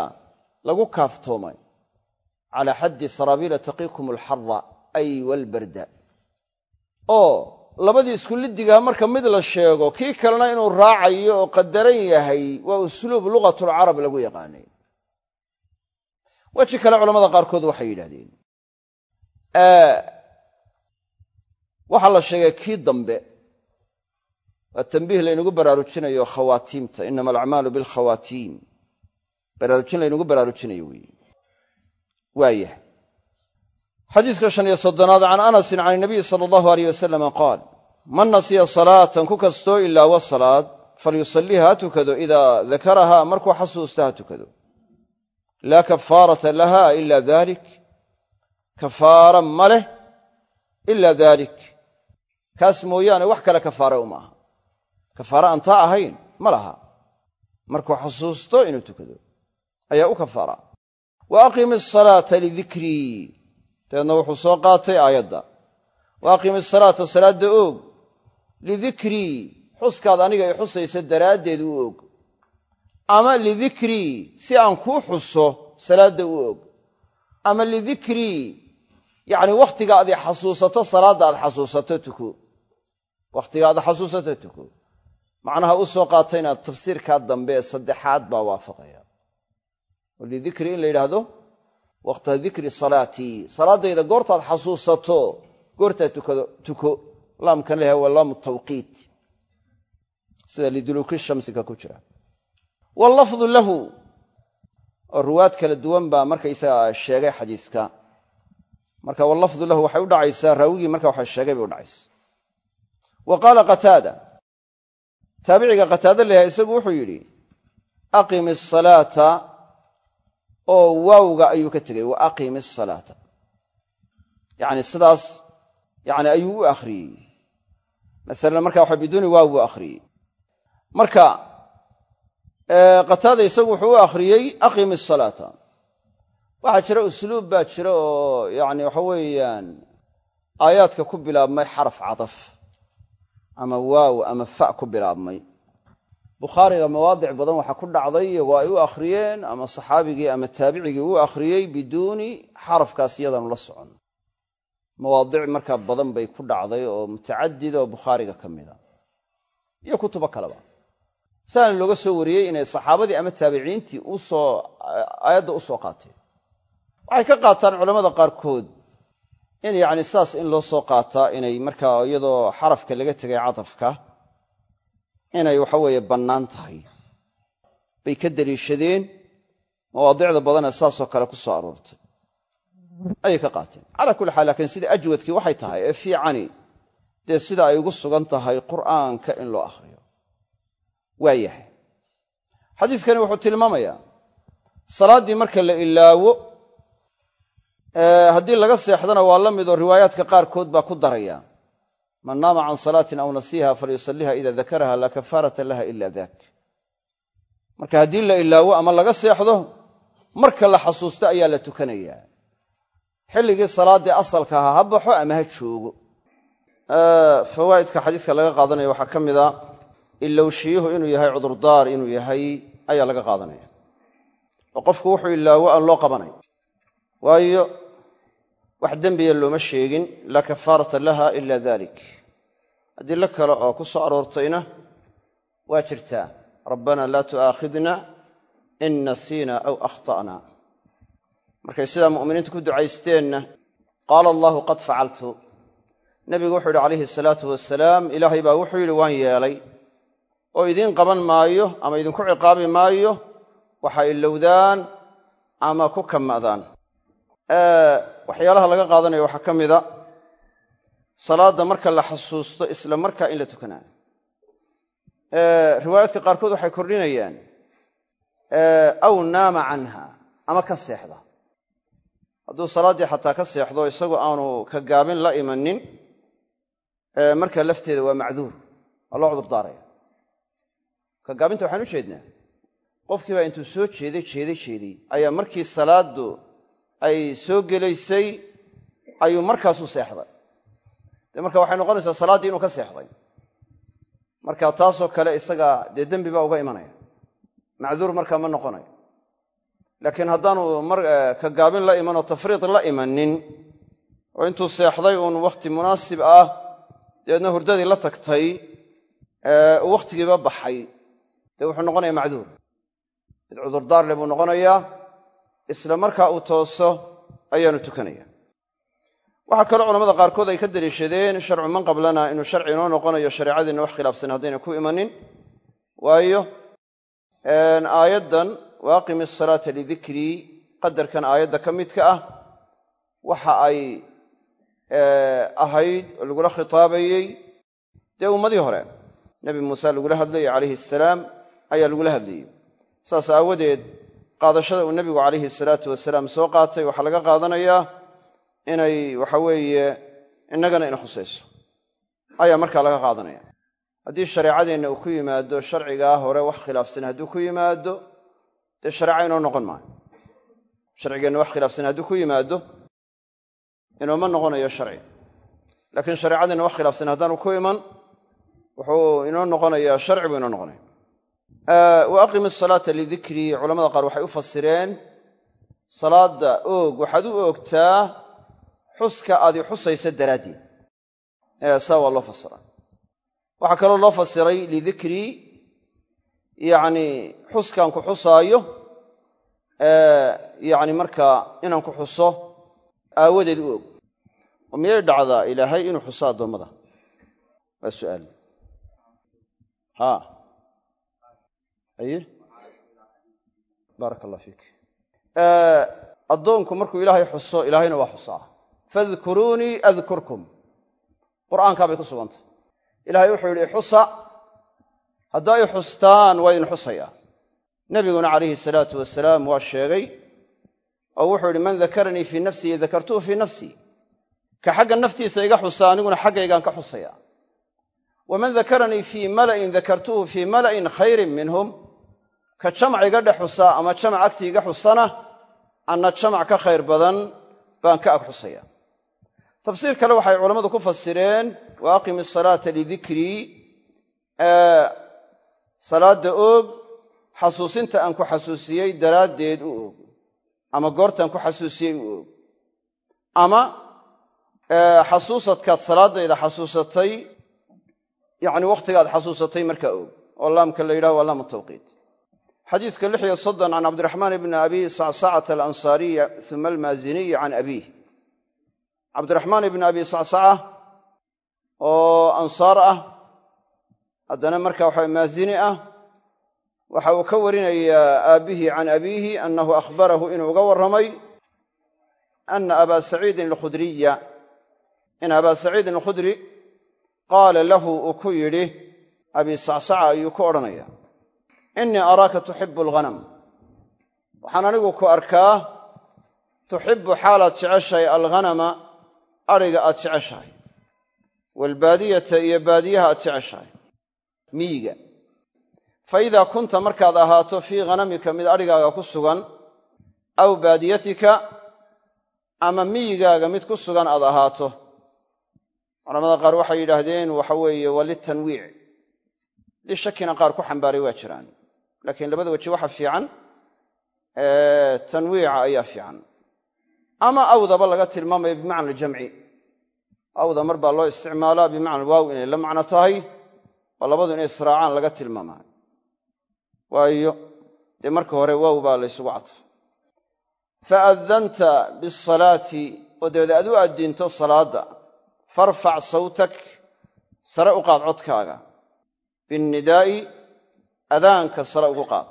lagu kaaftoomay. Calaa xaddi saraabiila taqiikum alxara ay walbarda oo labadii isku liddigaha marka mid la sheego kii kalena inuu raacayo oo qadaran yahay waa usluub lugatulcarab lagu yaqaanay. Weji kale culamada qaarkood waxay yidhahdeen waxaa la sheegay kii dambe waa tambiih laynagu baraarujinayo khawaatiimta inama alacmaalu bilkhawaatiim baraarujin laynagu baraarujinayo weeye waayah xadiiska shan iyo soddonaad can anasin can inabiyi sala allahu aleyh wasalama qaal man nasiya salaatan ku kastoo ilaawa salaad falyusalliha ha tukado. Idaa dakaraha markuu xasuusta ha tukado. Laa kafaarata laha ila dalik kafaara ma leh ila dalik kaas mooyaane wax kale kafaare uma aha. Kafaare aan taa ahayn ma laha. Markuu xasuusto inuu tukado ayaa u kafaara. Wa aqimi asalaata lidikrii dabeedna wuxuu soo qaatay aayadda. Wa aqimi asalaata salaadda oog. Lidikrii xuskaad aniga i xusaysa daraaddeed u og ama lidikrii si aan kuu xuso salaadda u og ama lidikrii yacni wakhtiga aad i xasuusato salaadda aad xasuusato tuko wakhtiga aad xasuusato tuko macnaha u soo qaatayna tafsiirkaa dambe saddexaad baa waafaqaya oo lidikri in la yidhaahdo waqta dikri salaatii salaaddayda goortaad xasuusato goortaad tukado tuko. Laamkan leeyahay waa laamu tawqiit. Sida liduluuki shamsiga ku jira. Wallafdu lahu. Ruwaad kala duwan baa markaysaga sheegay xadiiska. Marka wallafdu lahu waxay u dhacaysaa raawigii marka waxa sheegay bay u dhacaysa wa qaala qataada. Taabiciga qataada layahay isagu wuxuu yidhi aqimi asalaata oo waawga ayuu ka tegey wa asalaata yacni sidaas yani ayuu u akhriyey. Masalan marka waxa biduuni waaw buu akhriyey. Marka qataada isagu wuxuu u akhriyey aqimi asalaata waxaa jira usluub baa jira oo yani waxa weeyaan aayaadka ku bilaabmay xaraf cadaf ama waaw ama fa ku bilaabmay bukhaariga mawaadic badan waxaa ku dhacday iyagoo ay u akhriyeen ama saxaabigii ama taabicigii u akhriyey biduuni xarafkaas iyadanu la socon. Mawaadic markaa badan bay ku dhacday oo mutacadid oo bukhaariga ka mida iyo kutubo kaleba. Saana looga soo wariyey inay saxaabadii ama taabiciintii u soo aayadda u soo qaateen. Waxay ka qaataan culamada qaarkood in yacni saas in loo soo qaataa inay markaa iyadoo xarafka laga tegay cadafka inay waxa weeye bannaan tahay. Bay ka deliishadeen mawaadicda badanee saasoo kale ku soo aroortay. Ayay ka qaateen. Calaa kulli xaal laakiin sida ajwadkii waxay tahay ee fiicani dee sida ay ugu sugan tahay qur'aanka in loo akhriyo. Waa yahay. Xadiiskani wuxuu tilmaamayaa salaaddii marka la ilaawo haddii laga seexdana waa la midoo riwaayaadka qaarkood baa ku daraya man naama can salaatin aw nasiiha falyusaliha ida dakaraha laa kafaarata laha ila dak marka haddii la ilaawo ama laga seexdo marka la xasuusto ayaa la tukanayaa xilligii salaaddii asalka ahaa ha baxo ama ha joogo. Fawaa'idka xadiiska laga qaadanaya waxaa ka mid a ilowshiyuhu inuu yahay cudurdaar inuu yahay ayaa laga qaadanaya. Oo qofku wuxuu ilaawo aan loo qabanay waayo wax dembiya looma sheegin laa kafaarata laha ila dalik adilo kale oo ku soo aroortayna waa jirtaa rabbana laa tu'aakhidna in nasiina aw akhta'na. Markay sidaa mu'miniintu ku ducaysteenna qaala allahu qad facaltu nebigu wuxuu yidhi calayhi salaatu wasalaam ilaahay baa wuxuu yidhi waan yeelay. Oo idiin qaban maayo ama idinku ciqaabi maayo waxay ilowdaan ama ku kama'daan waxyaalaha laga qaadanayo waxaa ka mida salaadda marka la xasuusto isla markaa in la tukanaayo. Riwaayaadka qaarkood waxay kordhinayaan aw naama canha ama ka seexda. Hadduu salaaddii xataa ka seexdo isagoo aanu ka gaabin la imanin marka lafteeda waa macduur waa loo cudurdaaraya ka gaabinta waxaan u jeednaa qofkii baa intuu soo jeeday jeeday jeeday ayaa markii salaaddu ay soo gelaysay ayuu markaasuu seexday. Dee marka waxay noqonaysaa salaaddii inuu ka seexday. Marka taasoo kale isaga dee dembi baa uga imanaya. Macduur markaa ma noqonayo laakiin haddaanu ka gaabin la iman oo tafriid la imanin oo intuu seexday uun wakhti munaasib ah dabeedna hurdadii la tagtay wakhtigiiba baxay. Dee wuxuu noqonayaa macduur. Mid cudurdaar le buu noqonayaa isla markaa uu tooso ayaanu tukanaya waxaa kaloo culamada qaarkood ay ka daliishadeen sharcu man qablana inuu sharci inoo noqonayo shareecadiinna wax khilaafsan haddayna ku imanin. Waayo aayaddan waaqimi asalaata lidikrii qadarkan aayadda ka midka ah waxa ay ahayd oo lagula khitaabayey. Dee ummadii hore nebi muuse lagula hadlayay calayhi asalaam ayaa lagula hadlayey saas aawadeed qaadashada uu nebigu calayhi salaatu wasalaam soo qaatay waxaa laga qaadanayaa inay waxa weeye innagana ina khusayso. Ayaa markaa laga qaadanaya. Haddii shareecadeenna uu ku yimaado sharcigaa hore wax khilaafsan hadduu ku yimaado dee shareeca inoo noqon maayo. Sharcigeenna wax khilaafsan hadduu ku yimaado inooma noqonayo sharci. Laakiin shareecadeenna wax khilaafsan haddaanu ku iman wuxuu inoo noqonayaa sharci buu inoo noqonaya wa aqimi asalaata lidikrii culamada qaar waxay u fasireen salaadda oog waxaad u oogtaa xuska aad i xusaysa daraaddeed. Saa waa loo fasiraa waxaa kaloo loo fasiray lidikrii yacni xuskaan ku xusaayo yacni markaa inaan ku xuso aawadeed u og oo miyay dhacdaa ilaahay inuu xuso addoommada? Waa su'aal aye baaraka allah fiik addoonku markuu ilaahay xuso ilaahayna waa xusaa. Fadkuruunii adkurkum qur'aankaa bay ku sugantay ilaahay wuxuu yidhi xusa. Haddaa i xustaan waa idin xusayaa nebiguna calayhi salaatu wasalaam waa sheegay oo wuxuu yidhi man dakaranii fii nafsii dakartuhu fii nafsii ka xagga naftiisa iga xusa aniguna xaggaygaan ka xusaya. Waman dakaranii fii mala'in dakartuhu fii mala'in khayrin minhum ka jamac iga dhex xusa ama jamac agtii iga xusana anna jamac ka khayr badan baan ka ag xusaya. Tafsiir kale waxay culammadu ku fasireen wa aqimi asalaata lidikrii salaadda oog xasuusinta aan ku xasuusiyey daraaddeed u oog ama goortaan ku xasuusiyey u oog ama xasuusadkaad salaaddayda xasuusatay yacni wakhtigaad xasuusatay markaa oog oo laamka la yidhaho waa laamu tawqiit xadiiska lix iyo soddon can cabdiraxmaan ibni abi sacsacata alansaariya uma almaaziniyi can abiih. Cabdiraxmaan ibni abi sacsaca oo ansaar ah haddana marka waxa maazini ah waxa uu ka warinayaa aabbihi can abiihi annahu akhbarahu inuu uga warramay ana abaa saciidin alkhudriya. In abaa saciidin alkhudri qaala lahu uu ku yidhi abi sacsaca ayuu ku odhanaya innii araaka tuxibu alghanam waxaan anigu ku arkaa tuxibbu xaalaad jeceshahay alghanama adhiga aad jeceshahay. Waalbaadiyata iyo baadiyaha aad jeceshahay. Miyiga. Fa idaa kunta markaad ahaato fii ghanamika mid adhigaaga ku sugan aw baadiyatika ama miyigaaga mid ku sugan aad ahaato. Culamada qaar waxay yidhaahdeen waxa weeye waa lishakina qaar ku xambaaray waa jiraan laakiin labada weji waxa fiican tanwiica ayaa fiican. Ama awdaba laga tilmaamayo bimacna aljamci. Awda mar baa loo isticmaalaa bimacna waaw inay la macno tahay oo labadu inay israacaan laga tilmaamaa. Waayo dee marka hore waaw baa laysugu cadfa fa addanta bisalaati oo dabeed aad u addiinto salaadda farfac sawtak sare u qaad codkaaga. Binnidaa'i adaanka sare ugu qaad.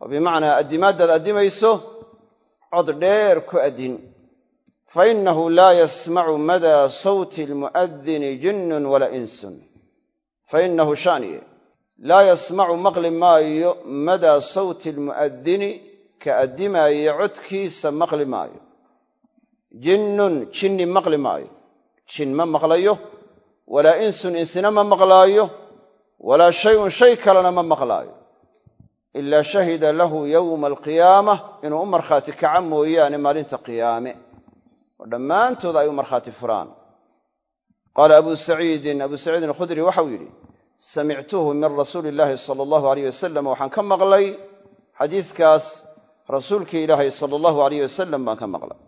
Oo bimacnaa addimaaddaad addimayso cod dheer ku addin. Fa innahu laa yasmacu madaa sawti almu'adini jinnun walaa insun. Fa innahu shaniye laa yasmacu maqli maayo madaa sawti almu'adini ka addimaaya codkiisa maqli maayo. Jinnun jinni maqli maayo. Jin ma maqlayo walaa insun insina ma maqlaayo walaa shayun shay kalena ma maqlaayo. Ilaa shahida lahu yowma alqiyaamah inuu u markhaati kaca mooyaane maalinta qiyaame. Oo dhammaantood ay u markhaati furaan. Qaala abu saciidin abu saciidin alkhudri waxau yidhi samictuhu min rasuuli illaahi sala allahu aleyh wasalam waxaan ka maqlay xadiiskaas rasuulkii ilaahay sala allahu aleyh wasalam baan ka maqlay.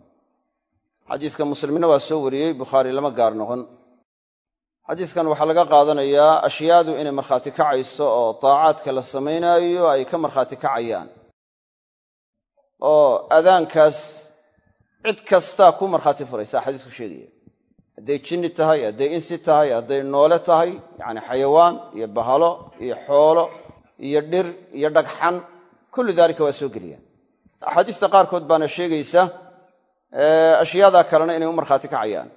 Xadiiska muslimna waa soo wariyey bukhaari lama gaar noqon xadiiskan waxaa laga qaadanayaa ashyaadu inay markhaati kacayso oo daacaadka la samaynaayo ay ka markhaati kacayaan. Oo adaankaas cid kastaa ku markhaati furaysaa xadiisku sheegaya. Hadday jinni tahay hadday insi tahay hadday noole tahay yacni xayawaan iyo bahalo iyo xoolo iyo dhir iyo dhagxan kullu daalika waa soo geliyaan. Axaadiista qaarkood baana sheegaysa ashyaadaa kalena inay u markhaati kacayaan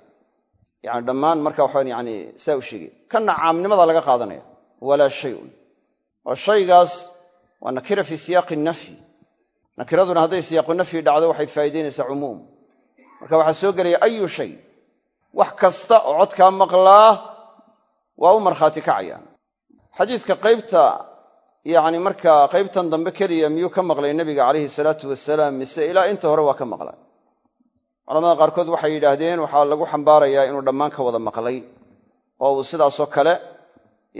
yani dhammaan marka waxaan yani saa u sheegaya kanna caamnimada laga qaadanaya walaa shayun oo shaygaas waa nakira fii siyaaqi nafyi nakiraduna hadday siyaaqu nafyi dhacdo waxay faa'idaynaysaa cumuum. Marka waxaa soo gelaya ayu shay? Wax kasta oo codkaa maqlaa waa u markhaati kacayaan xadiiska qaybta yacni markaa qaybtan dambe keliya miyuu ka maqlay nebiga calayhi salaatu wasalaam mise ilaa inta hore waa ka maqlay culamada qaarkood waxay yidhaahdeen waxaa lagu xambaarayaa inuu dhammaan ka wada maqlay. Oo uu sidaasoo kale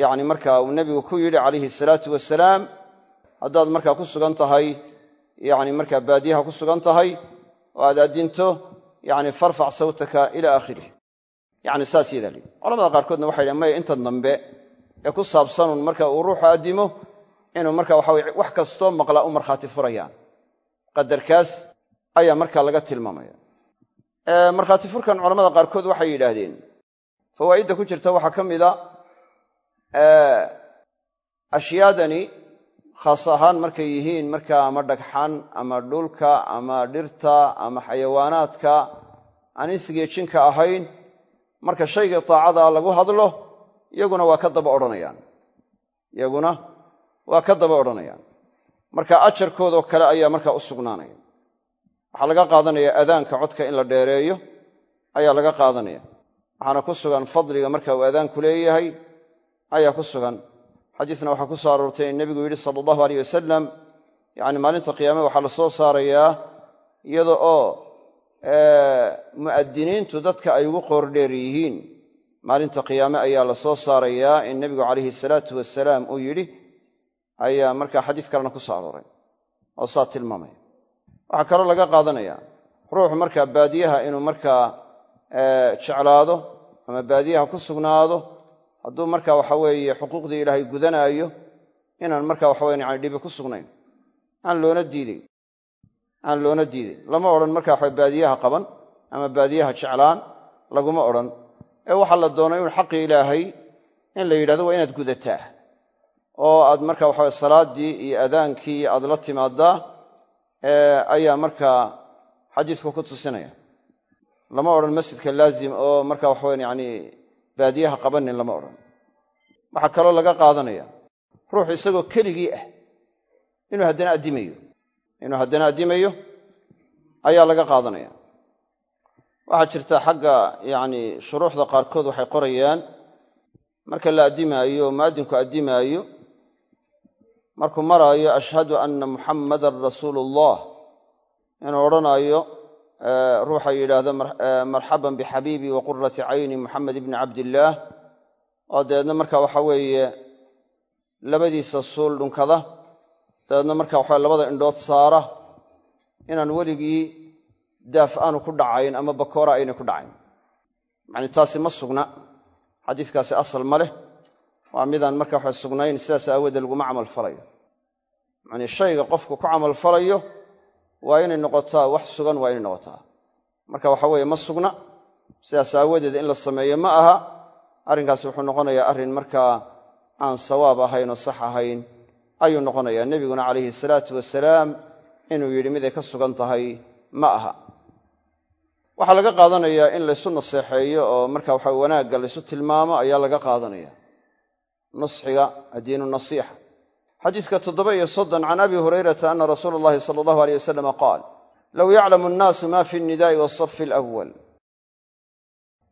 yacni marka uu nebigu ku yidhi calayhi salaatu wasalaam haddaad markaa ku sugan tahay yacni markaa baadiyaha ku sugan tahay oo aad addinto yacni farfac sawtaka ila aakhirih. Yacni saas yadaa lii culamada qaarkoodna waxay yidhahen maya inta dambe ee ku saabsanun marka uu ruuxu addimo inuu marka waxa weye wax kastoo maqlaa u markhaati furayaan. Qadarkaas ayaa markaa laga tilmaamaya markhaati furkan culamada qaarkood waxay yidhaahdeen fawaa'idda ku jirta waxaa ka mida ashyaadani khaas ahaan markay yihiin markaa ama dhagxan ama dhulka ama dhirta ama xayawaanaadka aan insigiyo jinka ahayn marka shayga taacadaa lagu hadlo iyaguna waa ka daba odhanayaan. Iyaguna waa ka daba odhanayaan. Marka ajarkoodoo kale ayaa markaa u sugnaanaya waxaa laga qaadanaya adaanka codka in la dheereeyo ayaa laga qaadanaya. Waxaana ku sugan fadliga marka uu adaanku leeyahay ayaa ku sugan. Xadiisna waxaa ku soo aroortay in nebigu yidhi sala allahu aleyh wasalam yacni maalinta qiyaame waxaa la soo saarayaa iyada oo mu'adiniintu dadka ay ugu qoordheer yihiin. Maalinta qiyaame ayaa la soo saarayaa in nebigu calayhi salaatu wasalaam uu yidhi ayaa markaa xadiis kalena ku soo arooray oo saa tilmaamaya waxaa kaloo laga qaadanaya ruuxu markaa baadiyaha inuu markaa jeclaado ama baadiyaha ku sugnaado hadduu marka waxa weeye xuquuqdii ilaahay gudanaayo inaan marka waxaweyan yani dhibi ku sugnayn. Aan loona diideyn aan loona diideyn lama odhan marka waxa baadiyaha qaban ama baadiyaha jeclaan laguma odhan. Ee waxaa la doonay in xaqii ilaahay in la yidhahdo waa inaad gudataa. Oo aad marka waxawe salaaddii iyo adaankii aad la timaadaa ayaa markaa xadiisku ku tusinaya. Lama odhan masjidka laazim oo marka waxaweyan yani baadiyaha qabanin lama odhan. Waxaa kaloo laga qaadanaya ruuxu isagoo keligii ah inuu haddana addimayo. Inuu haddana addimayo ayaa laga qaadanaya. Waxaa jirta xagga yacni shuruuxda qaarkood waxay qorayaan marka la addimaayo mu'adinku addimaayo markuu maraayo ashhadu anna muxammadan rasuulu ullah inuu odhanaayo ruuxa yidhaahdo marxaban bixabiibii wa qurati cayni muxamed ibni cabdillaah oo dabeedna marka waxa weeye labadiisa suul dhunkada dabeedna marka waxa labada indhood saara inaan weligii daaf aanu ku dhacayn ama bakoora aynay ku dhacayn. Yacni taasi ma sugna xadiiskaasi asal ma leh waa midaan marka waxa sugnayn sidaas aawoodee laguma camal falayo. Yacnii shayga qofku ku camal falayo waa inay noqotaa wax sugan waa inay noqotaa. Marka waxa weeye ma sugna. Sidaas aawadeed in la sameeyo ma aha. Arrinkaasi wuxuu noqonayaa arrin markaa aan sawaab ahayn oo sax ahayn ayuu noqonayaa. Nebiguna calayhi salaatu wasalaam inuu yidhi miday ka sugan tahay ma aha. Waxaa laga qaadanayaa in laysu naseexeeyo oo marka waxa wanaagga laysu tilmaamo ayaa laga qaadanaya nusxiga addiinu nasiixa. Xadiiska toddoba iyo soddon can abi hurayrata ana rasuula allahi sala allahu aleyh wasalama qaal low yaclamu annaasu ma fi nnidaai wasafi alawal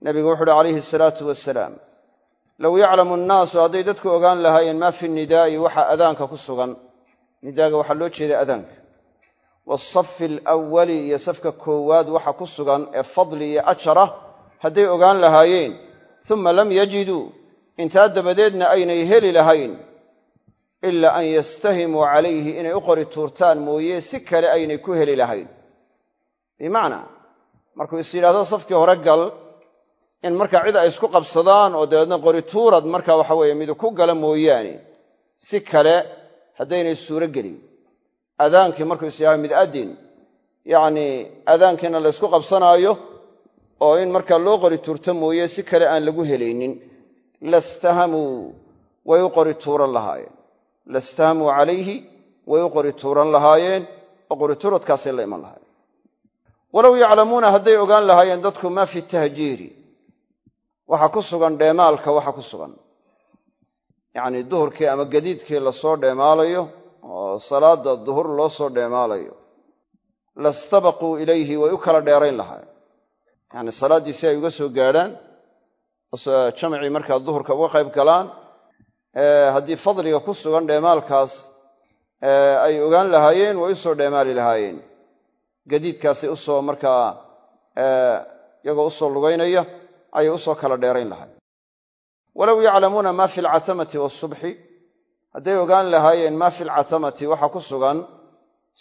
nabigu wuxu uhi calayhi asalaatu wasalaam low yaclamu annaasu hadday dadku ogaan lahaayeen maa fi nidaa'i waxa adaanka ku sugan. Nidaaga waxaa loo jeeda adaanka. Waasafi alawali iyo safka koowaad waxa ku sugan ee fadli iyo ajara hadday ogaan lahaayeen. Uma lam yajiduu intaa dabadeedna aynay heli lahayn ilaa an yastahimuu calayhi inay u qori tuurtaan mooye si kale aynay ku heli lahayn. Bimacnaa markuu is yidhahdo safkii hore gal in markaa cid ay isku qabsadaan oo dabeedna qori tuurad marka waxa weeye midu ku gala mooyaane si kale haddaynay suuro gelin adaankii markuu is yahay mid adin yacnii adaankiina la ysku qabsanaayo oo in markaa loo qori tuurto mooye si kale aan lagu helaynin lastahamuu way u qori tuuran lahaayeen lastahamuu calayhi way u qori tuuran lahaayeen oo qori tuuradkaasay la iman lahaayeen walow yaclamuuna hadday ogaan lahaayeen dadku maa fi tahjiiri waxa ku sugan dheemaalka waxa ku sugan yacnii duhurkii ama gadiidkii la soo dheemaalayo oo salaada duhur loo soo dheemaalayo lastabaquu ilayhi way u kala dheerayn lahaayeen yacni salaaddii si ay uga soo gaadhaan jamacii markaa duhurka uga qayb galaan haddii fadliga ku sugan dheemaalkaas ay ogaan lahaayeen way u soo dheemaali lahaayeen. Gadiidkaasay u soo markaa iyagoo u soo lugaynaya ayay u soo kala dheerayn lahayen walow yaclamuuna ma fi alcatamati waasubxi hadday ogaan lahaayeen maa fi alcatamati waxa ku sugan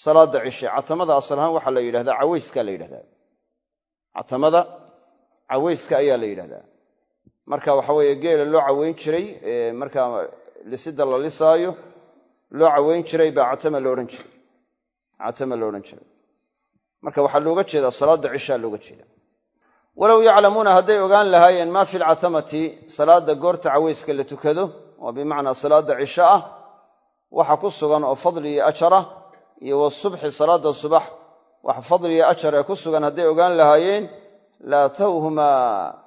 salaadda cishe. Catamada asal ahaan waxaa la yidhahdaa caweyska la yidhahdaa. Catamada caweyska ayaa la yidhahdaa marka waxa weeye geela loo caweyn jiray markaa lisida la lisaayo loo caweyn jiray baa catama loodhan jiray. Catama lo odhan jiray. Marka waxaa looga jeedaa salaadda cishaa looga jeeda walow yaclamuuna hadday ogaan lahaayeen maa fi alcatamati salaadda goorta caweyska la tukado? Oo bimacnaa salaadda cisho ah. Waxa ku sugan oo fadli iyo ajarah iyo wasubxi salaadda subax. Wax fadli iyo ajar ee ku sugan hadday ogaan lahaayeen laatowhumaa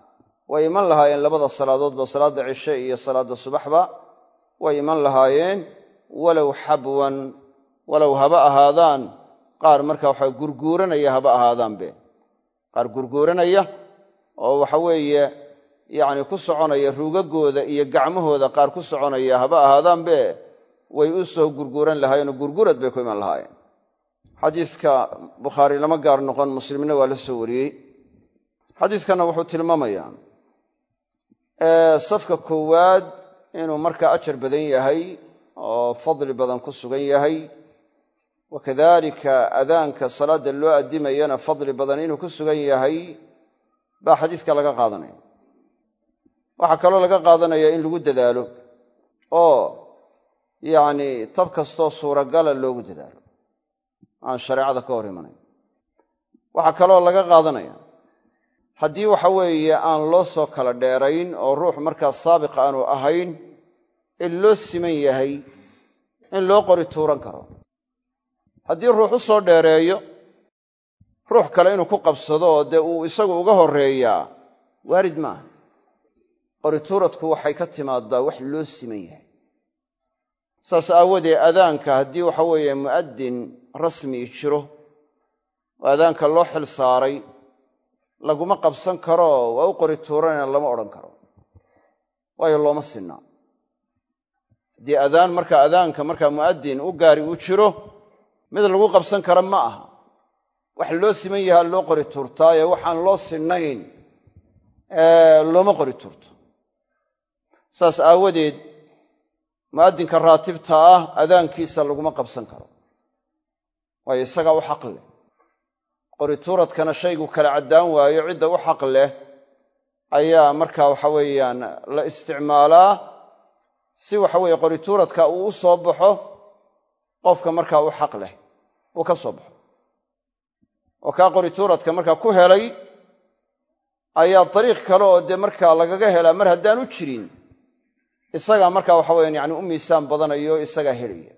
way iman lahaayeen labada salaadoodba salaadda cishe iyo salaadda subaxba way iman lahaayeen walow xabwan walow haba ahaadaan qaar marka waxa gurguuranaya haba ahaadaanbe qaar gurguuranaya oo waxa weeye yacni ku soconaya ruugagooda iyo gacmahooda qaar ku soconaya haba ahaadaanbe way u soo gurguuran lahaayeen oo gurgurad bay ku iman lahaayeen. Xadiiska bukhaari lama gaar noqon muslimna waa la soo wariyey. Xadiiskanna wuxuu tilmaamayaa safka koowaad inuu markaa ajar badan yahay oo fadli badan ku sugan yahay wa kadalika adaanka salaadda loo addimayana fadli badan inuu ku sugan yahay baa xadiiska laga qaadanaya. Waxaa kaloo laga qaadanaya in lagu dadaalo oo yacni tab kastoo suuragala loogu dadaalo. Aan shareecada ka hor imanayn waxaa kaloo laga qaadanaya haddii waxa weeye aan loo soo kala dheerayn oo ruux markaa saabiq aanu ahayn in loo siman yahay in loo qori tuuran karo. Haddii ruux u soo dheereeyo ruux kale inuu ku qabsado dee uu isagu uga horreeyaa waarid maaha. Qori tuuradku waxay ka timaadaa wax loo siman yahay. Saas aawadeed adaanka haddii waxa weeye mu'addin rasmii jiro oo adaanka loo xil saaray laguma qabsan karo waa u qori tuuranayna lama odhan karo. Waayo looma sinnaa haddii adaan markaa adaanka markaa mu'addin u gaari uu jiro mid lagu qabsan kara ma aha. Wax loo siman yahaa loo qori tuurtaaye waxaan loo sinnayn looma qori tuurto. Saas aawadeed mu'addinka raatibta ah adaankiisa laguma qabsan karo. Waayo isagaa u xaq leh qori tuuradkana shaygu kala caddaan waayo cidda u xaq leh ayaa markaa waxa weeyaan la isticmaalaa. Si waxa weeye qori tuuradka uu u soo baxo qofka markaa u xaq leh uu ka soo baxo. Oo kaa qori tuuradka markaa ku helay ayaa dariiq kale oo dee markaa lagaga helaa mar haddaanu jirin isagaa markaa waxa weyaan yani u miisaan badanayo isagaa helaya.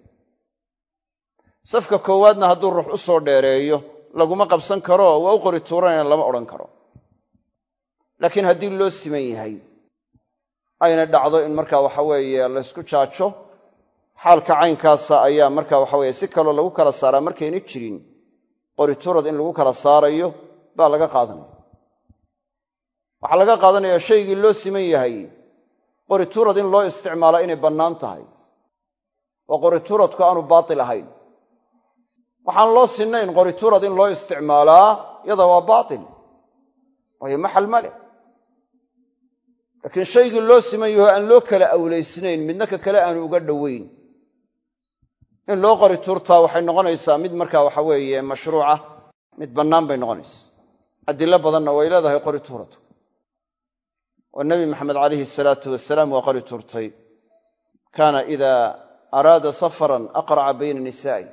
Safka koowaadna hadduu ruux u soo dheereeyo laguma qabsan karo waa u qori tuuranayna lama odhan karo. Laakiin haddii loo siman yahay ayna dhacdo in markaa waxa weeye laysku jaajo xaalka caynkaasa ayaa marka waxa weye si kaloo lagu kala saaraa markayna jirin qori tuurad in lagu kala saarayo baa laga qaadanaya. Waxaa laga qaadanaya shaygii loo siman yahay qori tuurad in loo isticmaalaa inay bannaan tahay oo qori tuuradku aanu baatil ahayn waxaan loo sinnayn qori tuurad in loo isticmaalaa yada waa baatil. Waayo maxal ma leh. Laakiin shaygii loo siman yaho aan loo kala awlaysnayn midna ka kale aanu uga dhoweyn. In loo qori tuurtaa waxay noqonaysaa mid markaa waxa weeye mashruuca mid bannaan bay noqonaysaa. Adilo badanna way leedahay qori tuuratu oo nebi maxamed calayhi salaatu wasalaam waa qori tuurtay kaana idaa araada safaran aqraca bayna nisaa'i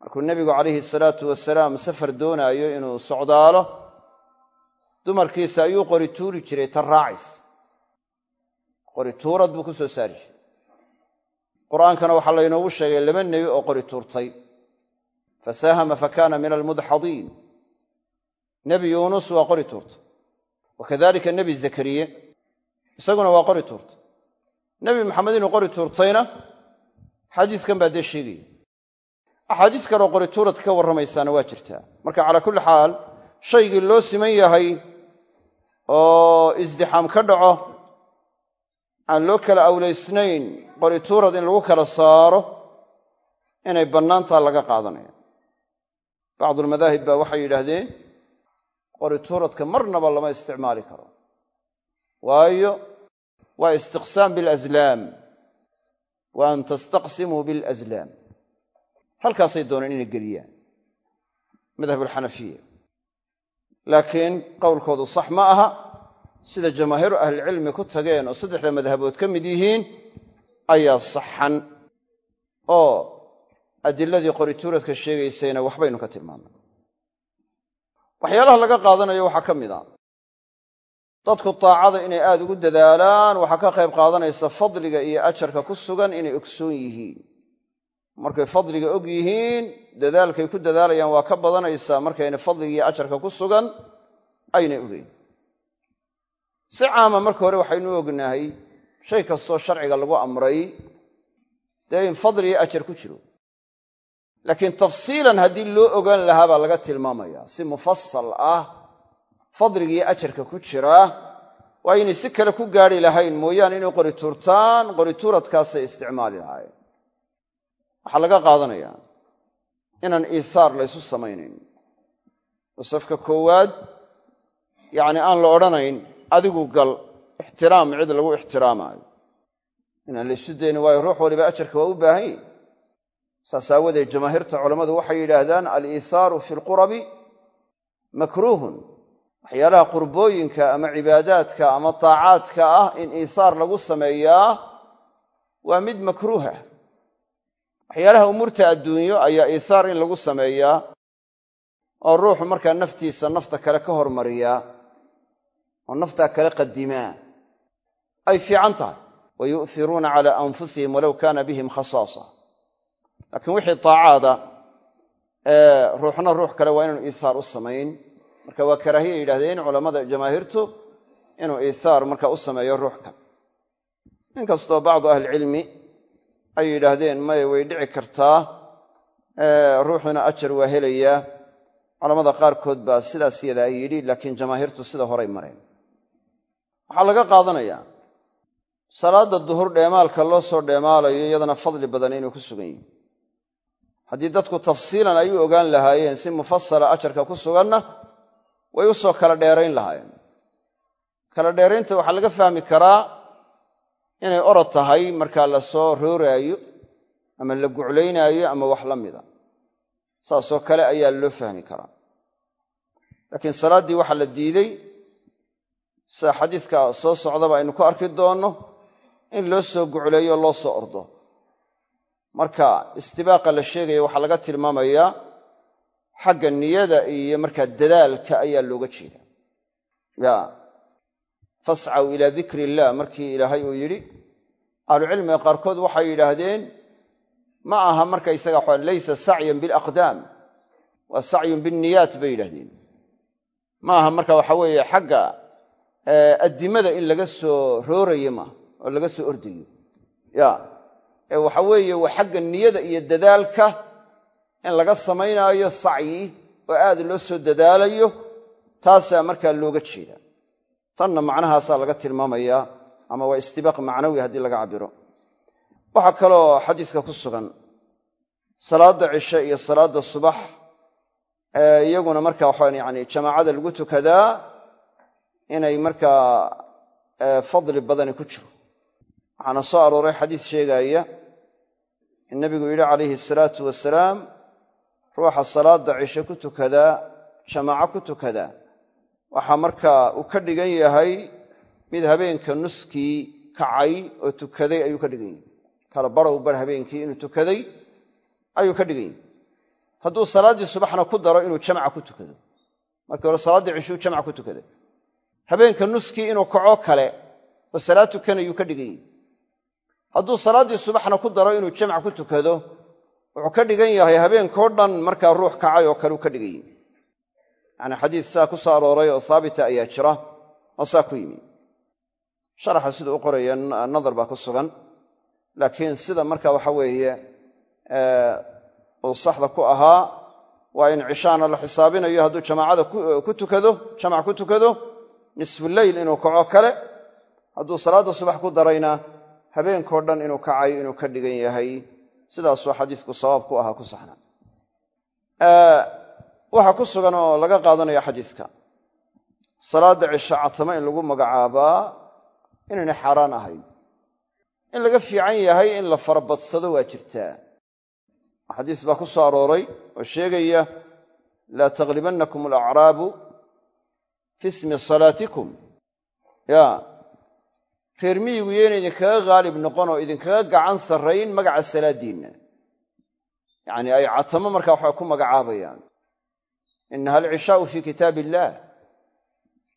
markuu nebigu calayhi salaatu wasalaam safar doonaayo inuu socdaalo dumarkiisa ayuu qori tuuri jiray tan raacis qori tuurad buu ku soo saari jiray. Qur'aankana waxaa laynoogu sheegay laba nebi oo qori tuurtay. Fasaahama fakana min almudxadiin nebi yuunus waa qori tuurtay. Wa kadalika nebi zakariye isaguna waa qori tuurtay. Nebi maxamed inuu qori tuurtayna xadiiskan baa dee sheegaya axaadiis kaleo qori tuurad ka warramaysaana waa jirtaa marka calaa kulli xaal shaygii loo siman yahay oo isdixaam ka dhaco aan loo kala awlaysnayn qori tuurad in lagu kala saaro inay bannaantaa laga qaadanaya. Bacdulmadaahib baa waxay yidhaahdeen qori tuuradka marnaba lama isticmaali karo. Waayo waa istiqsaam bilaslaam wa an tastaqsimuu bilaslaam halkaasay dooneen inay geliyaan madhab alxanafiya laakiin qowlkoodu sax ma aha sida jamaahiiru ahlilcilmi ku tageen oo saddexda madhabood ka mid yihiin ayaa saxan oo adiladii qorituuradka sheegaysayna waxbaynu ka tilmaamnay. Waxyaalaha laga qaadanayo waxaa ka mid a dadku taacada inay aada ugu dadaalaan waxaa ka qayb qaadanaysa fadliga iyo ajarka ku sugan inay ogsoon yihiin markay fadliga og yihiin dadaalkay ku dadaalayaan waa ka badanaysaa markayna fadliga iyo ajarka ku sugan aynay ogeyn. Si caama marka hore waxaynu ognahay shay kastoo sharciga lagu amray dee in fadli iyo ajar ku jiro. Laakiin tafsiilan haddii loo ogaan lahaa baa laga tilmaamaya si mufasal ah fadligiiyo ajarka ku jira waa inay si kale ku gaari lahayn mooyaane inay qori tuurtaan qori tuuradkaasay isticmaali lahaayeen waxaa laga qaadanayaa inaan iihaar laysu samaynayn oo safka koowaad yacni aan la odhanayn adigu gal ixtiraam cid lagu ixtiraamaayo inaan laysu dayni waayo ruux waliba ajarka waa u baahan yahi saas aawadeed jamaahiirta culammadu waxay yidhaahdaan aliithaaru fi lqurabi makruuhun. Waxyaalaha qurbooyinka ama cibaadaadka ama taacaadka ah in iihaar lagu sameeyaa waa mid makruuha waxyaalaha umuurta adduunyo ayaa iihaar in lagu sameeyaa oo ruuxu markaa naftiisa nafta kale ka hormariyaa oo naftaa kale qadimaa. Ay fiican tahay. Wa yu'hiruuna calaa anfusihim walow kaana bihim khasaasa. Laakiin wixii taacaada ruuxna ruux kale waa inaanu iihaar u samayn. Marka waa karaahiya yidhahdeen culammada jamaahiirtu inuu iihaar marka u sameeyo ruux kale inkastoo bacdu ahlicilmi ay yidhaahdeen maya way dhici kartaa. Ruuxuna ajar waa helayaa. Culamada qaarkood baa sidaas yadaa yidhi laakiin jamaahiirtu sida horay mareen waxaa laga qaadanayaa salaadda duhur dheemaalka loo soo dheemaalayo iyadana fadli badan inuu ku sugan yihi haddii dadku tafsiilan ay u ogaan lahaayeen si mufasala ajarka ku suganna way u soo kala dheerayn lahaayeen. Kala dheeraynta waxaa laga fahmi karaa inay orod tahay markaa la soo rooraayo ama la guclaynaayo ama wax la mida. Saasoo kale ayaa loo fahmi karaa. Laakiin salaaddii waxaa la diiday sida xadiiska soo socdaba aynu ku arki doonno in loo soo gucleeyo loo soo ordo. Marka istibaaqa la sheegaya waxaa laga tilmaamayaa xagga niyada iyo markaa dadaalka ayaa looga jeeda ya fascaw ilaa dikri illah markii ilaahay uu yidhi ahlucilmiga qaarkood waxay yidhaahdeen ma aha markaysaga laysa sacyan bilaqdaam waa sacyun binniyaat bay yidhahdeen ma aha marka waxa weeye xagga addimada in laga soo roorayo maaha oo laga soo ordayo. Ya ee waxa weeye xagga niyada iyo dadaalka in laga samaynaayo sacyi oo aad loo soo dadaalayo taasaa markaa looga jeeda tanna macnahaasaa laga tilmaamayaa ama waa istibaaq macnawi haddii laga cabiro waxaa kaloo xadiiska ku sugan salaadda cishe iyo salaadda subax iyaguna marka waxaan yani jamaacada lagu tukadaa inay markaa fadli badani ku jiro. Waxaana soo arooray xadiis sheegaaya in nabigu yidhi calayhi asalaatu wasalaam ruuxa salaadda cishe ku tukadaa jamaaco ku tukadaa waxaa markaa uu ka dhigan yahay mid habeenka nuskii kacay oo tukaday ayuu ka dhigan yahay. Kala barow bar habeenkii inuu tukaday ayuu ka dhigan yahay. Hadduu salaaddii subaxna ku daro inuu jamca ku tukado. Markii hore salaaddii cishuu jamca ku tukaday habeenka nuskii inuu kaco kale oo salaad tukanayuu ka dhigan yahay. Hadduu salaaddii subaxna ku daro inuu jamc ku tukado wuxuu ka dhigan yahay habeenkao dhan markaa ruux kacay oo kale uu ka dhigan yahay yacni xadiis saa ku soo arooray oo haabita ayaa jira oo saa ku yimi. Sharaxa siduu u qoraya nadar baa ku sugan. Laakiin sida marka waxa weeye uu saxda ku ahaa waa in cishaana la xisaabinayo hadduu jamaacada ku tukado jamac ku tukado nisfuleyl inuu kaco kale hadduu salaadda subax ku darayna habeenkao dhan inuu kacay inuu ka dhigan yahay. Sidaasuu xadiisku sawaab ku ahaa ku saxnaa waxaa ku sugan oo laga qaadanaya xadiiska salaadda cisho catama in lagu magacaabaa inaynay xaaraan ahayn. In laga fiican yahay in la farabadsado waa jirtaa xadiis baa ku soo arooray oo sheegaya laa taglibannakum alacraabu fi ismi salaatikum. Ya reer miyigu yayna idinkaga haalib noqon oo idinkaga gacan sarrayn magaca salaaddiinna. Yacnii ay catamo markaa waxaa ku magacaabayaan inaha alcishaau fii kitaab illaah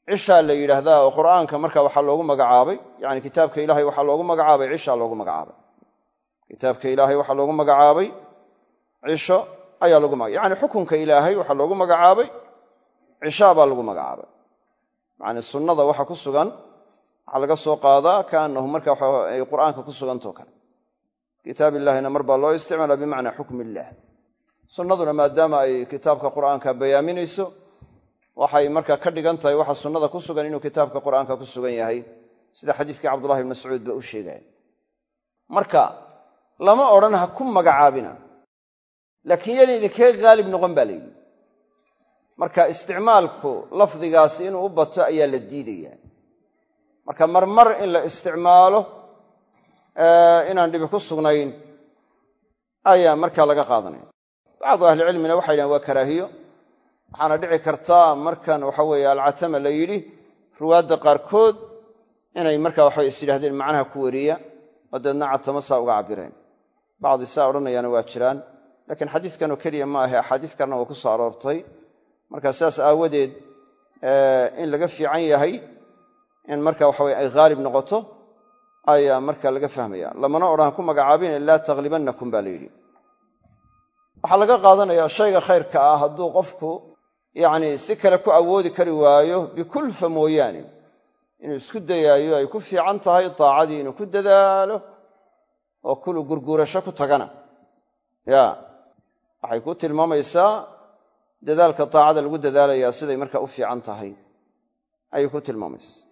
cishaa la yidhaahdaa oo qur'aanka marka waxaa loogu magacaabay yani kitaabka ilaahay waxaa loogu magacaabay cishaa loogu magacaabay kitaabka ilaahay waxaa loogu magacaabay cisho ayaa lagu maga yani xukunka ilaahay waxaa loogu magacaabay cishaa baa lagu magacaabay yani sunnada waxa ku sugan waxaa laga soo qaadaa kaanahu marka ay qur'aanka ku sugantao kale kitaab illahina mar baa loo isticmaala bimacnaa xukm illaah sunnaduna maadaama ay kitaabka qur'aanka bayaaminayso waxay marka ka dhigan tahay waxa sunnada ku sugan inuu kitaabka qur'aanka ku sugan yahay sida xadiiskii cabdullahi bn mascuud ba u sheegaya marka lama odhan ha ku magacaabina laakiin yana idinkaga haalib noqon baa la yidhi? Marka isticmaalku lafdigaasi inuu u bato ayaa la diidaya. Marka marmar in la isticmaalo inaan dhibi ku sugnayn ayaa markaa laga qaadanaya bacdu ahlicilmina waxay yidhahen waa karaahiyo waxaana dhici kartaa markan waxa weeye alcatama la yidhi ruwaadda qaarkood inay marka waxay is yidhahdeen macnaha ku wariya oo deedna catamo saa uga cabireen bacdi saa odhanayaana waa jiraan laakiin xadiiskanoo keliya ma ahe axaadiis kalena waa ku soo aroortay marka sidaas aawadeed in laga fiican yahay in marka waxaweye ay haalib noqoto ayaa marka laga fahmaya lamana odhan ku waxaa laga qaadanayaa shayga khayrka ah hadduu qofku yacni si kale ku awoodi kari waayo bikulfa mooyaane. Inuu isku dayaayo ay ku fiican tahay taacadii inuu ku dadaalo oo kulu gurguurasho ku tagana. Ya waxay ku tilmaamaysaa dadaalka taacada lagu dadaalayaa siday marka u fiican tahay. Ayay ku tilmaamaysaa.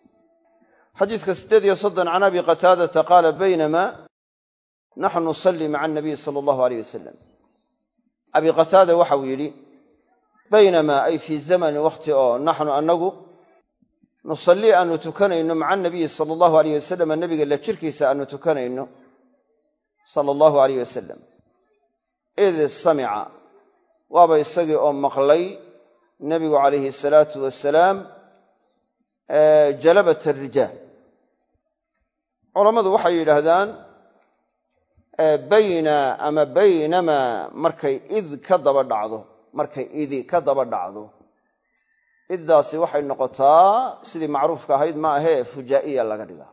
Xadiiska siddeed iyo soddon can abi qataadata qaala baynama naxnu nusalli maca anabiy sala allahu aleyh wasalam abi qataada waxau yidhi baynamaa ay fii zamani wakhti oo naxnu annagu nusallii aanu tukanayno maca anabiyi sala allahu aleyh wasalam nebiga la jirkiisa aanu tukanayno sala allahu aleyh wasalam id samica waaba isagii oo maqlay nebigu calayhi asalaatu wasalaam jalabat arijaal culammadu waxay yidhaahdaan bayna ama baynamaa markay id ka daba dhacdo markay idi ka daba dhacdo. Iddaasi waxay noqotaa sidii macruufka ahayd ma ahee fujaa'iya laga dhigaa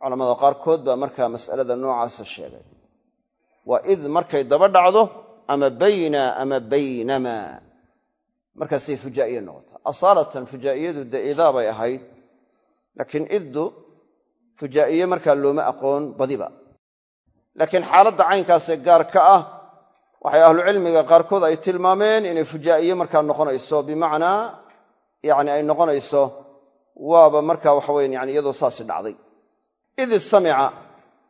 culamada qaarkood baa markaa mas'alada noocaasa sheegay. Waa id markay daba dhacdo ama bayna ama baynamaa markaasay fujaa'iya noqotaa asaalatan fujaa'iyadu dee idaa bay ahayd laakiin iddu fujaa'iye markaa looma aqoon badiba laakiin xaaladda caynkaasee gaar ka ah waxay ahlucilmiga qaarkood ay tilmaameen inay fujaa'iye markaa noqonayso. Bimacnaa yani ay noqonayso waaba markaa waxaweyan yani iyadoo saasi dhacday. Id samica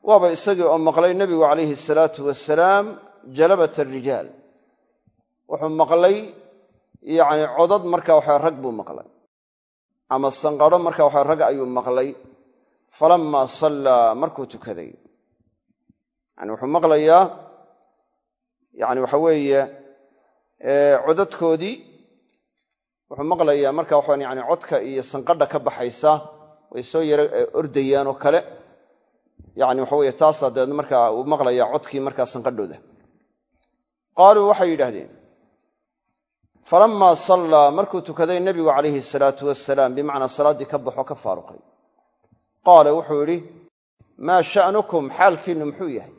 waaba isagii oo maqlay nebigu calayhi salaatu wasalaam jalabat arijaal wuxuu maqlay yacni codad marka waxa rag buu maqlay. Ama sanqadho marka waxa rag ayuu maqlay. Falammaa sallaa markuu tukaday yani wuxuu maqlayaa yani waxa weeye codadkoodii wuxuu maqlayaa marka waxaan yani codka iyo sanqadha ka baxaysa way soo yaro ordayaan oo kale. Yani waxa weye taasaa dabeedna markaa uu maqlayaa codkii markaa sanqadhooda. Qaaluu waxay yidhaahdeen falammaa sallaa markuu tukaday nebigu calayhi salaatu wasalaam bimacnaa salaaddii ka baxo ka faaruqay. Qaala wuxuu yidhi maa sha'nukum xaalkiinnu muxuu yahay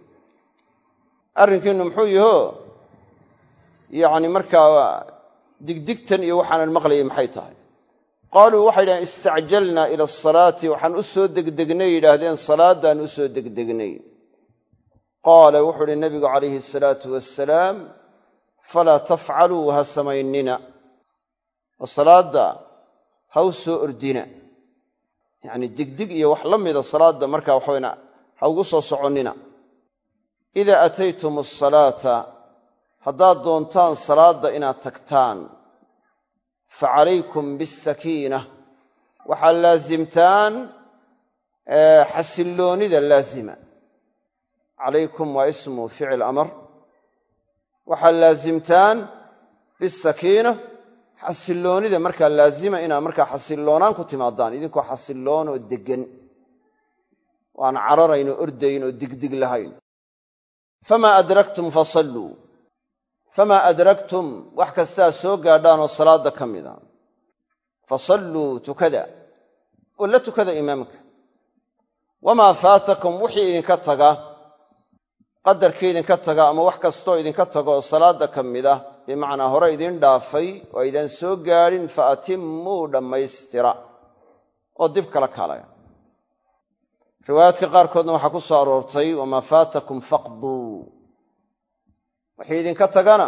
arrinkiinnu muxuu yahoo yacni markaa digdigtan iyo waxaanan maqlayay maxay tahay? Qaaluu waxay yidhahdeen istacjalnaa ila asalaati waxaan u soo degdegnay yidhaahdeen salaaddaan u soo degdegnay. Qaala wuxuu idhi nebigu calayhi asalaatu wasalaam falaa tafcaluu ha samaynina. Oo salaadda ha u soo ordina. Yacni digdig iyo wax la mida salaadda markaa waxaweyn ha ugu soo soconnina idaa ataytum asalaata haddaad doontaan salaadda inaad tagtaan. Fa calaykum bisakiina waxaad laasimtaan xasilloonida laazima. Calaykum waa ismu ficil amar. Waxaad laasimtaan bisakiina xasilloonida markaa laazima inaad markaa xasilloonaan ku timaadaan idinkoo xasilloon oo deggan. Oo aan cararayn oo ordayn oo digdig lahayn famaa adraktum fasalluu famaa adraktum wax kastaa soo gaadhaanoo salaadda ka mida fasalluu tukada oo la tukada imaamka wamaa faatakum wixii idinka taga qadarkii idinka taga ama wax kastoo idinka tago oo salaadda ka mid ah bimacnaa hore idiin dhaafay oo aydaan soo gaadhin fa atimmuu dhammaystira oo dib kala kaalaya riwaayaadka qaarkoodna waxaa ku soo aroortay wamaa faatakum faqduu wixii idinka tagana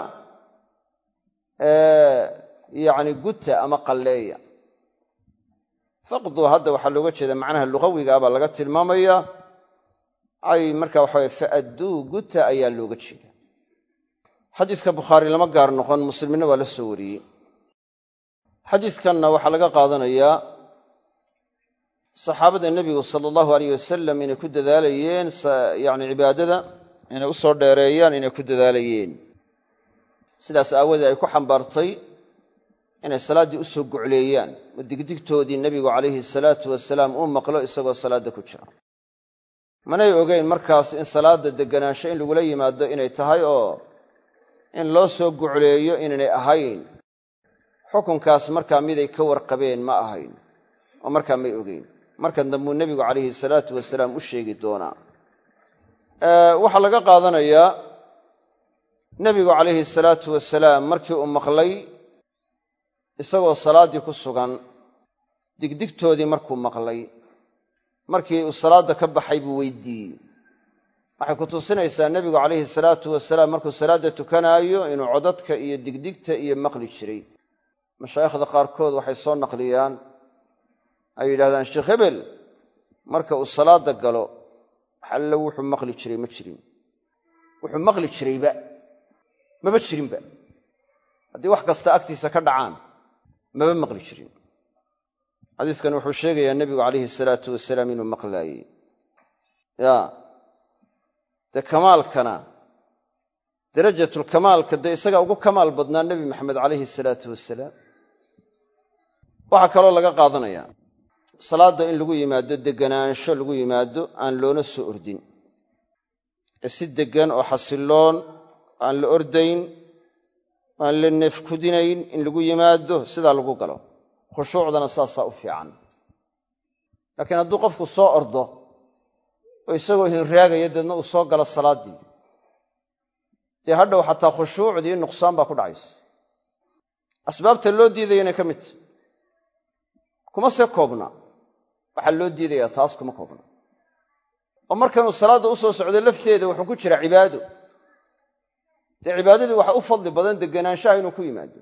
yacni guta ama qalleeya. Faqduu hadda waxaa looga jeeda macnaha lugawigaa baa laga tilmaamaya. Ay marka waxaweye faadduu guta ayaa looga jeeda xadiiska bukhaari lama gaar noqon muslimina waa la soo wariyey. Xadiiskanna waxaa laga qaadanayaa saxaabada nebigu sala allahu aleyh wasalam inay ku dadaalayeen yani cibaadada inay u soo dheereeyaan inay ku dadaalayeen. Sidaas aawadeed ay ku xambaartay inay salaaddii u soo gucleeyaan oo digdigtoodii nebigu calayhi salaatu wasalaam uu maqlo isagoo salaadda ku jira. Manay ogeyn markaas in salaadda degganaansho in lagula yimaado inay tahay oo in loo soo gucleeyo inaynay ahayn. Xukunkaas markaa miday ka warqabeen ma ahayn oo markaa may ogeyn markan dambuu nebigu calayhi salaatu wasalaam u sheegi doonaa. Waxaa laga qaadanayaa nebigu calayhi salaatu wasalaam markii uu maqlay isagoo salaaddii ku sugan digdigtoodii markuu maqlay. Markii uu salaadda ka baxay buu weydiiyey. Waxay ku tusinaysaa nebigu calayhi salaatu wasalaam markuu salaadda tukanaayo inuu codadka iyo digdigta iyo maqli jiray. Mashaayikhda qaarkood waxay soo naqliyaan ay yidhahdaan sheekh hebel marka uu salaadda galo xallo wuxuu maqli jiray ma jirin. Wuxuu maqli jirayba maba jirinba. Haddii wax kasta agtiisa ka dhacaan maba maqli jirin. Xadiiskan wuxuu sheegayaa nebigu calayhi salaatu wasalaam inuu maqlaayey. Ya dee kamaalkana darajatulkamaalka dee isagaa ugu kamaal badnaa nebi maxamed calayhi salaatu wasalaam? Waxaa kaloo laga qaadanayaa salaadda in lagu yimaado degganaansho lagu yimaado aan loona soo ordin. Ee si deggan oo xasilloon aan la ordayn aan la neefkudinayn in lagu yimaado sidaa lagu galo. Khushuucdana saasaa u fiican. Laakiin hadduu qofku soo ordo oo isagoo hinraagaya deedna uu soo galo salaaddii. Dee hadhow xataa khushuucdii nuqsaan baa ku dhacaysa. Asbaabta loo diidayana ka midta kuma see koobna waxaa loo diidayaa taas kuma koobna oo markanuu salaadda u soo socdo lafteeda wuxuu ku jira cibaado. Dee cibaadadii waxa u fadli badan deganaanshaha inuu ku yimaado.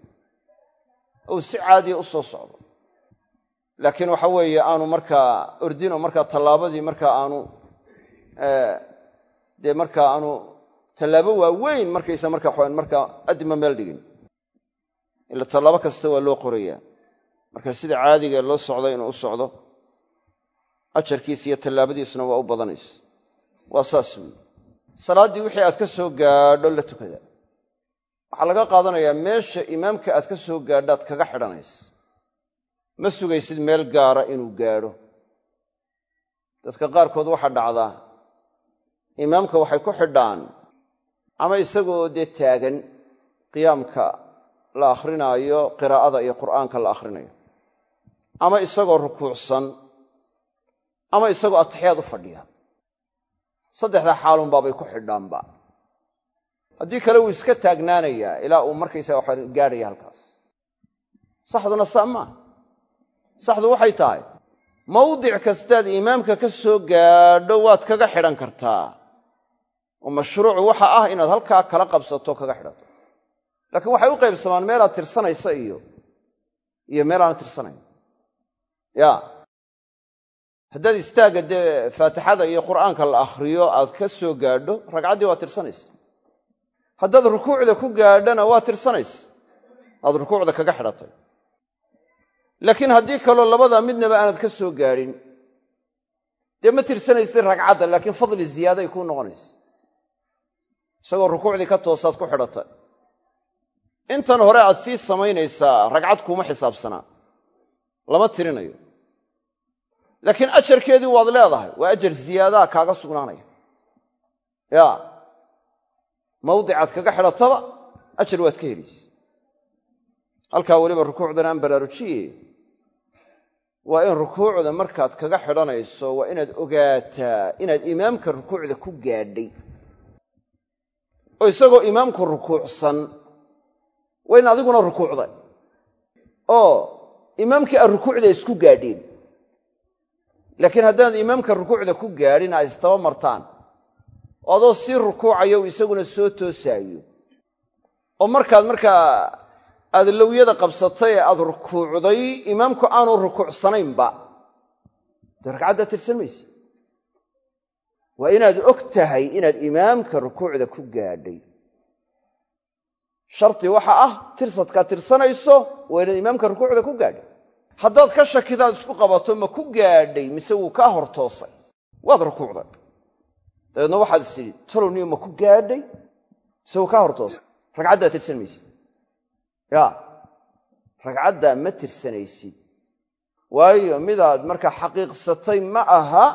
Ou si caadiya u soo socdo. Laakiin waxa weeye aanu markaa ordin oo markaa tallaabadii markaa aanu dee markaa aanu tallaabo waaweyn markaysa markaa markaa addima meel dhigin. Ila tallaabo kasta waa loo qorayaa. Marka sida caadiga loo socda inuu u socdo ajarkiisa iyo tallaabadiisuna waa u badanaysa. Waa saas weyi salaaddii wixii aad ka soo gaadho la tukada. Waxaa laga qaadanayaa meesha imaamka aad ka soo gaadhaad kaga xidhanaysa. Ma sugaysid meel gaara inuu gaadho. Dadka qaarkood waxaa dhacdaa imaamka waxay ku xidhaan ama isagoo dee taagan qiyaamka la akhrinaayo qiraa'ada iyo qur'aanka la akhrinayo. Ama isagoo rukuucsan ama isagoo atixiyaad u fadhiya. Saddexdaa xaalunbaabay ku xidhaanba haddii kale wuu iska taagnaanayaa ilaa uu markaysaga waxa gaadhaya halkaas. Saxduna saa maa saxdu waxay tahay mawdic kastaad imaamka ka soo gaadho waad kaga xidhan kartaa. Oo mashruuc waxa ah inaad halkaa kala qabsato kaga xidhato. Laakiin waxay u qaybsamaan meelaad tirsanaysa iyo iyo meel aanad tirsanayn. Ya haddaad istaagga dee faatixada iyo qur'aanka la akhriyo aad ka soo gaadho ragcaddii waad tirsanaysa. Haddaad rukuucda ku gaadhana waa tirsanaysa. Aad rukuucda kaga xidhatay. Laakiin haddii kaloo labada midnaba aanad ka soo gaadhin dee ma tirsanaysid ragcadda laakiin fadli ziyaaday kuu noqonaysa. Isagoo rukuucdii ka toosaad ku xidhatay. Intan hore aad sii samaynaysaa ragcad kuuma xisaabsanaa. Lama tirinayo laakiin ajarkeedii waad leedahay waa ajar ziyaadaa kaaga sugnaanaya. Ya. Mawdicaad kaga xidhataba ajar waad ka helaysa halkaa weliba rukuucdan aan baraarujiye waa in rukuucda markaad kaga xidhanayso waa inaad ogaataa inaad imaamka rukuucda ku gaadhay. Oo isagoo imaamku rukuucsan waa in adiguna rukuucday. Oo imaamkii aad rukuucda isku gaadheen laakiin haddaad imaamka rukuucda ku gaadhin ay istaba martaan oo adoo sii rukuucayo uu isaguna soo toosaayo. Oo markaad markaa aad lowyada qabsatay ee aad rukuucday imaamku aanu rukuucsanaynba. Dee ragcaddaa tirsan mayse? Waa inaad og tahay inaad imaamka rukuucda ku gaadhay. Shardi waxa ah tirsadkaad tirsanayso waa inaad imaamka rukuucda ku gaadhay haddaad ka shakidaad isku qabato ma ku gaadhay mise wuu kaa hor toosay waad rukuucday. Dabeedna waxaad is tidhi tolowniyo ma ku gaadhay? Mise wuu kaa hor toosay ragcaddaa tirsan maysid? Ya ragcaddaa ma tirsanaysid. Waayo midaad markaa xaqiiqsatay ma aha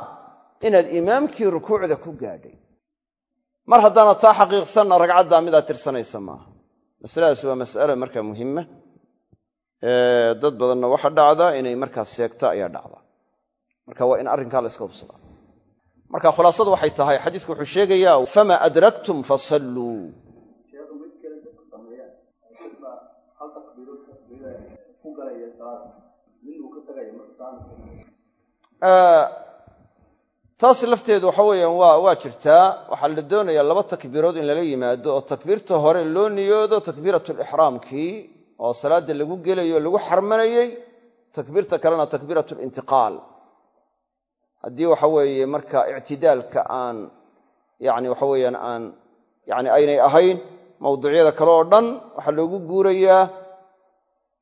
inaad imaamkii rukuucda ku gaadhay. Mar haddaana taa xaqiiqsanna ragcaddaa midaad tirsanaysa maaha. Masaladaas waa mas'ala markaa muhima dad badanna waxa dhacda inay markaa seegto ayaa dhacda. Marka waa in arrinkaa la iska hubsadaa marka khulaasadu waxay tahay xadiisku wuxuu sheegayaa fama adraktum fasalluu. Taas lafteedu waxa weeyaan waa waa jirtaa waxaa la doonayaa laba takbiirood in lala yimaado oo takbiirta hore loo niyoodo takbiiratulixraamkii oo salaadda lagu gelayo lagu xarmanayey takbiirta kalena takbiiratulintiqaal haddii waxa weeye marka ictidaalka aan yani waxa weeyaan aan yani aynay ahayn mawduucyada kale oo dhan waxaa loogu guurayaa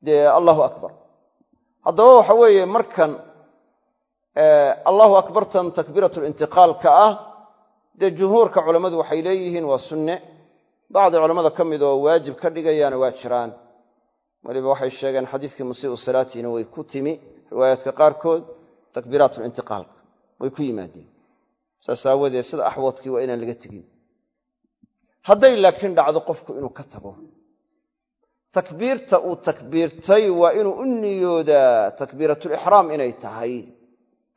dee allahu akbar. Haddaba waxa weeye markan allahu akbartan takbiiratulintiqaalka ah dee jumhuurka culammadu waxay leeyihiin waa sunne. Bacdi culammada ka mid oo waajib ka dhigayaana waa jiraan weliba waxay sheegeen xadiiskii musii'u salaatiina way ku timi riwaayaadka qaarkood takbiiraatulintiqaalka way ku yimaadeen. Saas aawadeed sida axwadkii waa inaan laga tegin. Hadday laakiin dhacdo qofku inuu ka tago. Takbiirta uu takbiirtay waa inuu u niyoodaa takbiiratulixraam inay tahay.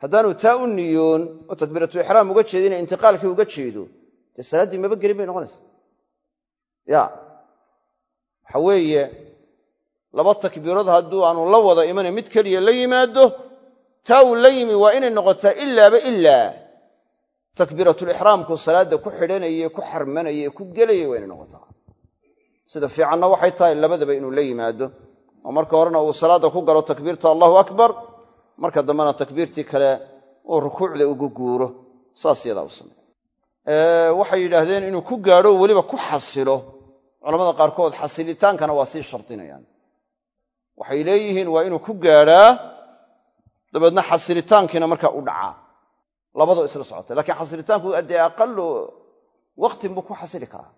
Haddaanu taa u niyoon oo takbiiratulixraam uga jeedina intiqaalkii uga jeedo dee salaaddii maba gelin bay noqonaysaa. Ya waxa weeye laba takbiirood hadduu aanu la wada imanayn mid keliya la yimaado taa uu la yimi waa inay noqotaa ilaaba ilaa takbiiratulixraamku salaadda ku xidhanaye ku xarmanaye ku gelayay waa inay noqotaa. Sida fiicanna waxay tahay labadaba inuu la yimaado. Oo marka horena uu salaadda ku galo takbiirta allahu akbar marka dambena takbiirtii kale uu rukuucda ugu guuro. Saas yadaa u samey. Waxay yidhaahdeen inuu ku gaadho weliba ku xasilo. Culamada qaarkood xasilitaankana waa sii shardinayaan waxay leeyihiin waa inuu ku gaadhaa dabeedna xasilitaankiina markaa u dhacaa labadoo isla socota lakiin xasilitaanku dee aqalu waqtin buu ku xasili karaa.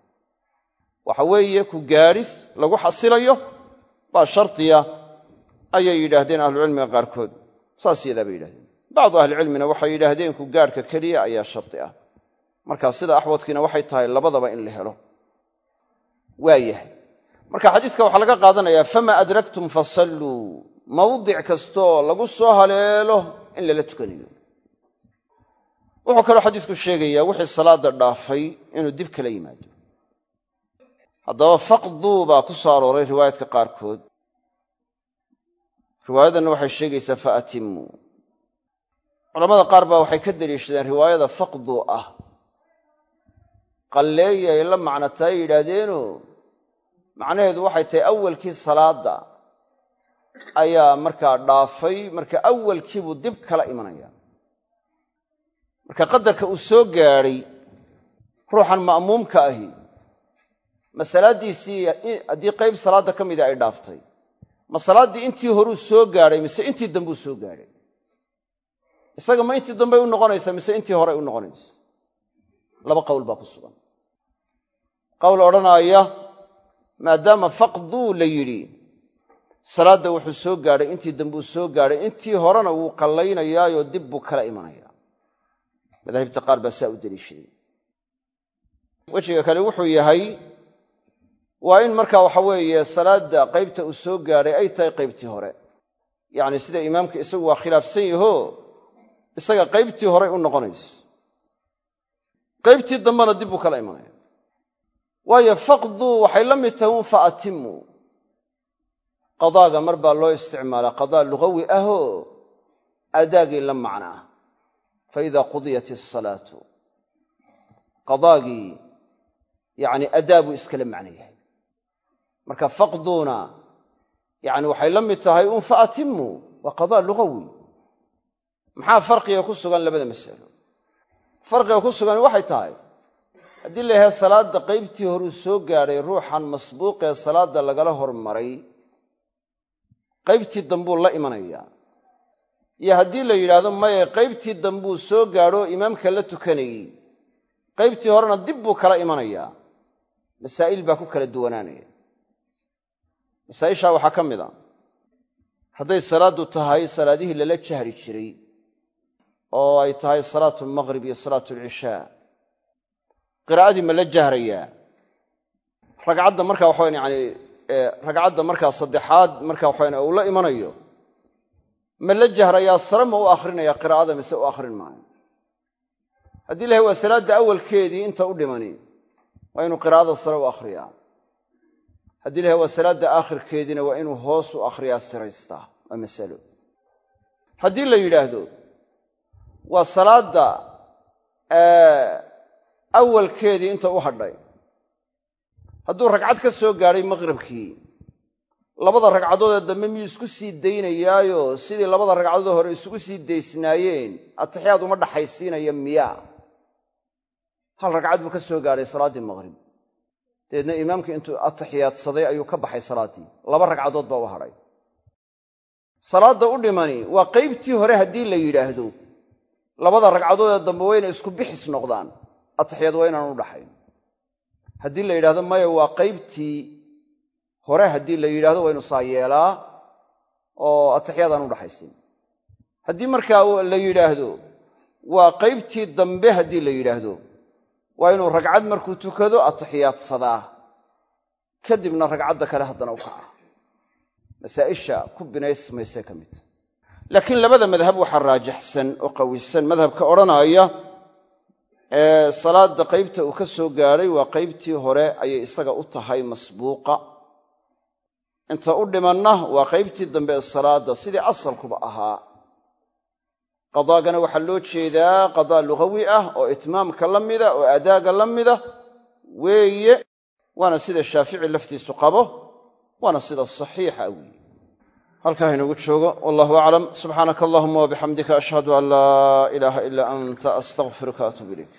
Waxa weeye ku gaadhis lagu xasilayo baa shardiya ayay yidhaahdeen ahlucilmiga qaarkood. Saas yadaa bay yidhahdeen bacdu ahlicilmina waxay yidhaahdeen ku gaadhka keliya ayaa shardi ah. Marka sida axwadkiina waxay tahay labadaba in la helo. Waa yahay marka xadiiska waxaa laga qaadanayaa fama adraktum fasalluu. Mawdic kastoo lagu soo haleelo in lala tukanayo. Wuxuu kaloo xadiisku sheegayaa wixii salaada dhaafay inuu dib kala yimaado. Haddaba faqduu baa ku soo arooray riwaayaadka qaarkood. Riwaayadanna waxay sheegaysaa fa atimuu culamada qaar baa waxay ka deliishadeen riwaayada faqduu ah. Qalleeya ay la macnataa ay yidhaahdeeno macnaheedu waxay tahay awalkii salaadda ayaa markaa dhaafay marka awalkiibuu dib kala imanaya. Marka qadarka uu soo gaadhay ruuxan ma'muumka ahi ma salaaddiisii haddii qayb salaadda ka mida ay dhaaftay ma salaaddii intii horuu soo gaadhay mise intii dambuu soo gaadhay. Isaga ma intii dambey u noqonaysaa mise intii horey u noqonaysa. Laba qowl baa ku sugan. Qowl odhanaaya maadaama faqduu la yidhi salaadda wuxuu soo gaadhay intii dambuu soo gaadhay intii horena wuu qallaynayaayoo dib buu kala imanayaa madaahibta qaar baa saa u deliishaday. Wejiga kale wuxuu yahay waa in marka waxa weeye salaadda qaybta uu soo gaadhay ay tahay qaybtii hore. Yacni sida imaamka isagu waa khilaafsan yaho isaga qaybtii horey u noqonayso qaybtii dambena dib buu kala imanaya waayo faqduu waxay la mid tahay un fa atimuu mar baa loo isticmaalaa qadaa lugawi ahoo adaagii la macna. Ah qudiyat asalaatu qadaagii yacni adaa iskala macno yahay. Marka faqduuna yacni waxay la mid tahay un fa atimuu waa qadaa lugawi. Maxaa farqiga ku sugan labada masalo? Farqiga ku sugan waxay tahay haddii la yahay salaadda qaybtii horuu soo gaadhay ruuxan masbuuqee salaadda lagala hormaray qaybtii dambuu la imanayaa iyo haddii la yidhaahdo maye qaybtii dambuu soo gaadhoo imaamka la tukanayey. Qaybtii horena dib buu kala imanayaa masaa'il baa ku kala duwanaanaya. Masaa'ishaa waxaa ka mid a. Hadday salaaddu tahay salaadihii lala jahri jiray oo ay tahay salaatu almaqrib iyo salaatu alcishaa qiraa'adii ma la jahrayaa ragcadda marka waxawan yani ragcadda markaa saddexaad marka waxawan uu imanayo ma la jahrayaa sare ma u akrinaya qiraa'ada mise u akhrin maayo. Haddii lahay waa salaadda awalkeedii inta u dhimani waa inuu qiraa'ada sare u akhriyaa haddii lahay waa salaadda aakhirkeediina waa inuu hoos u akhriyaa siraystaa waa masalo. Haddii la yidhaahdo waa salaadda awalkeedii inta u hadhay. Hadduu ragcad ka soo gaadhay maqribkii labada ragcadoodee dambe miyuu isku sii daynayaayo sidii labada ragcadood hore isugu sii daysnaayeen? Atixiyaad uma dhaxaysiinaya miyaa? Hal ragcad buu ka soo gaadhay salaaddii maqrib dabeedna imaamkii intuu atixiyaadsaday ayuu ka baxay salaaddii. Laba ragcadood baa u hadhay. Salaadda u dhimani waa qaybtii hore haddii la yidhaahdo. Labada ragcadoodee dambe waa inay isku bixis noqdaan atixiyaad waa inaan u dhaxayn. Haddii la yidhahdo maya waa qaybtii hore haddii la yidhahdo waa inu saa yeelaa oo atixiyaadaan u dhaxaysin. Haddii markaa la yidhaahdo waa qaybtii dambe haddii la yidhaahdo waa inuu ragcad markuu tukado atixiyaadsadaa kadibna ragcadda kale haddana u kaca. Masaa'isha ku binaysmaysay ka mid. Laakiin labada madhab waxaa raajaxsan oo qawisan. Madhabka odhanaaya ee salaadda qaybta uu ka soo gaadhay waa qaybtii hore ayay isaga u tahay masbuuqa. Inta u dhimanna waa qaybtii dambe ee salaadda sidii asalkuba ahaa. Qadaagana waxaa loo jeedaa qadaa lugawi ah oo itmaamka la mida oo adaaga la mida. Weeye waana sida shaafici laftiisu qabo waana sida saxiixa weeye halkaa inoogu joogo. Wallahu aclam subxaanaka allahuma wabixamdika ashhadu an laa ilaaha ilaa anta astaqfiruka atuub ilayk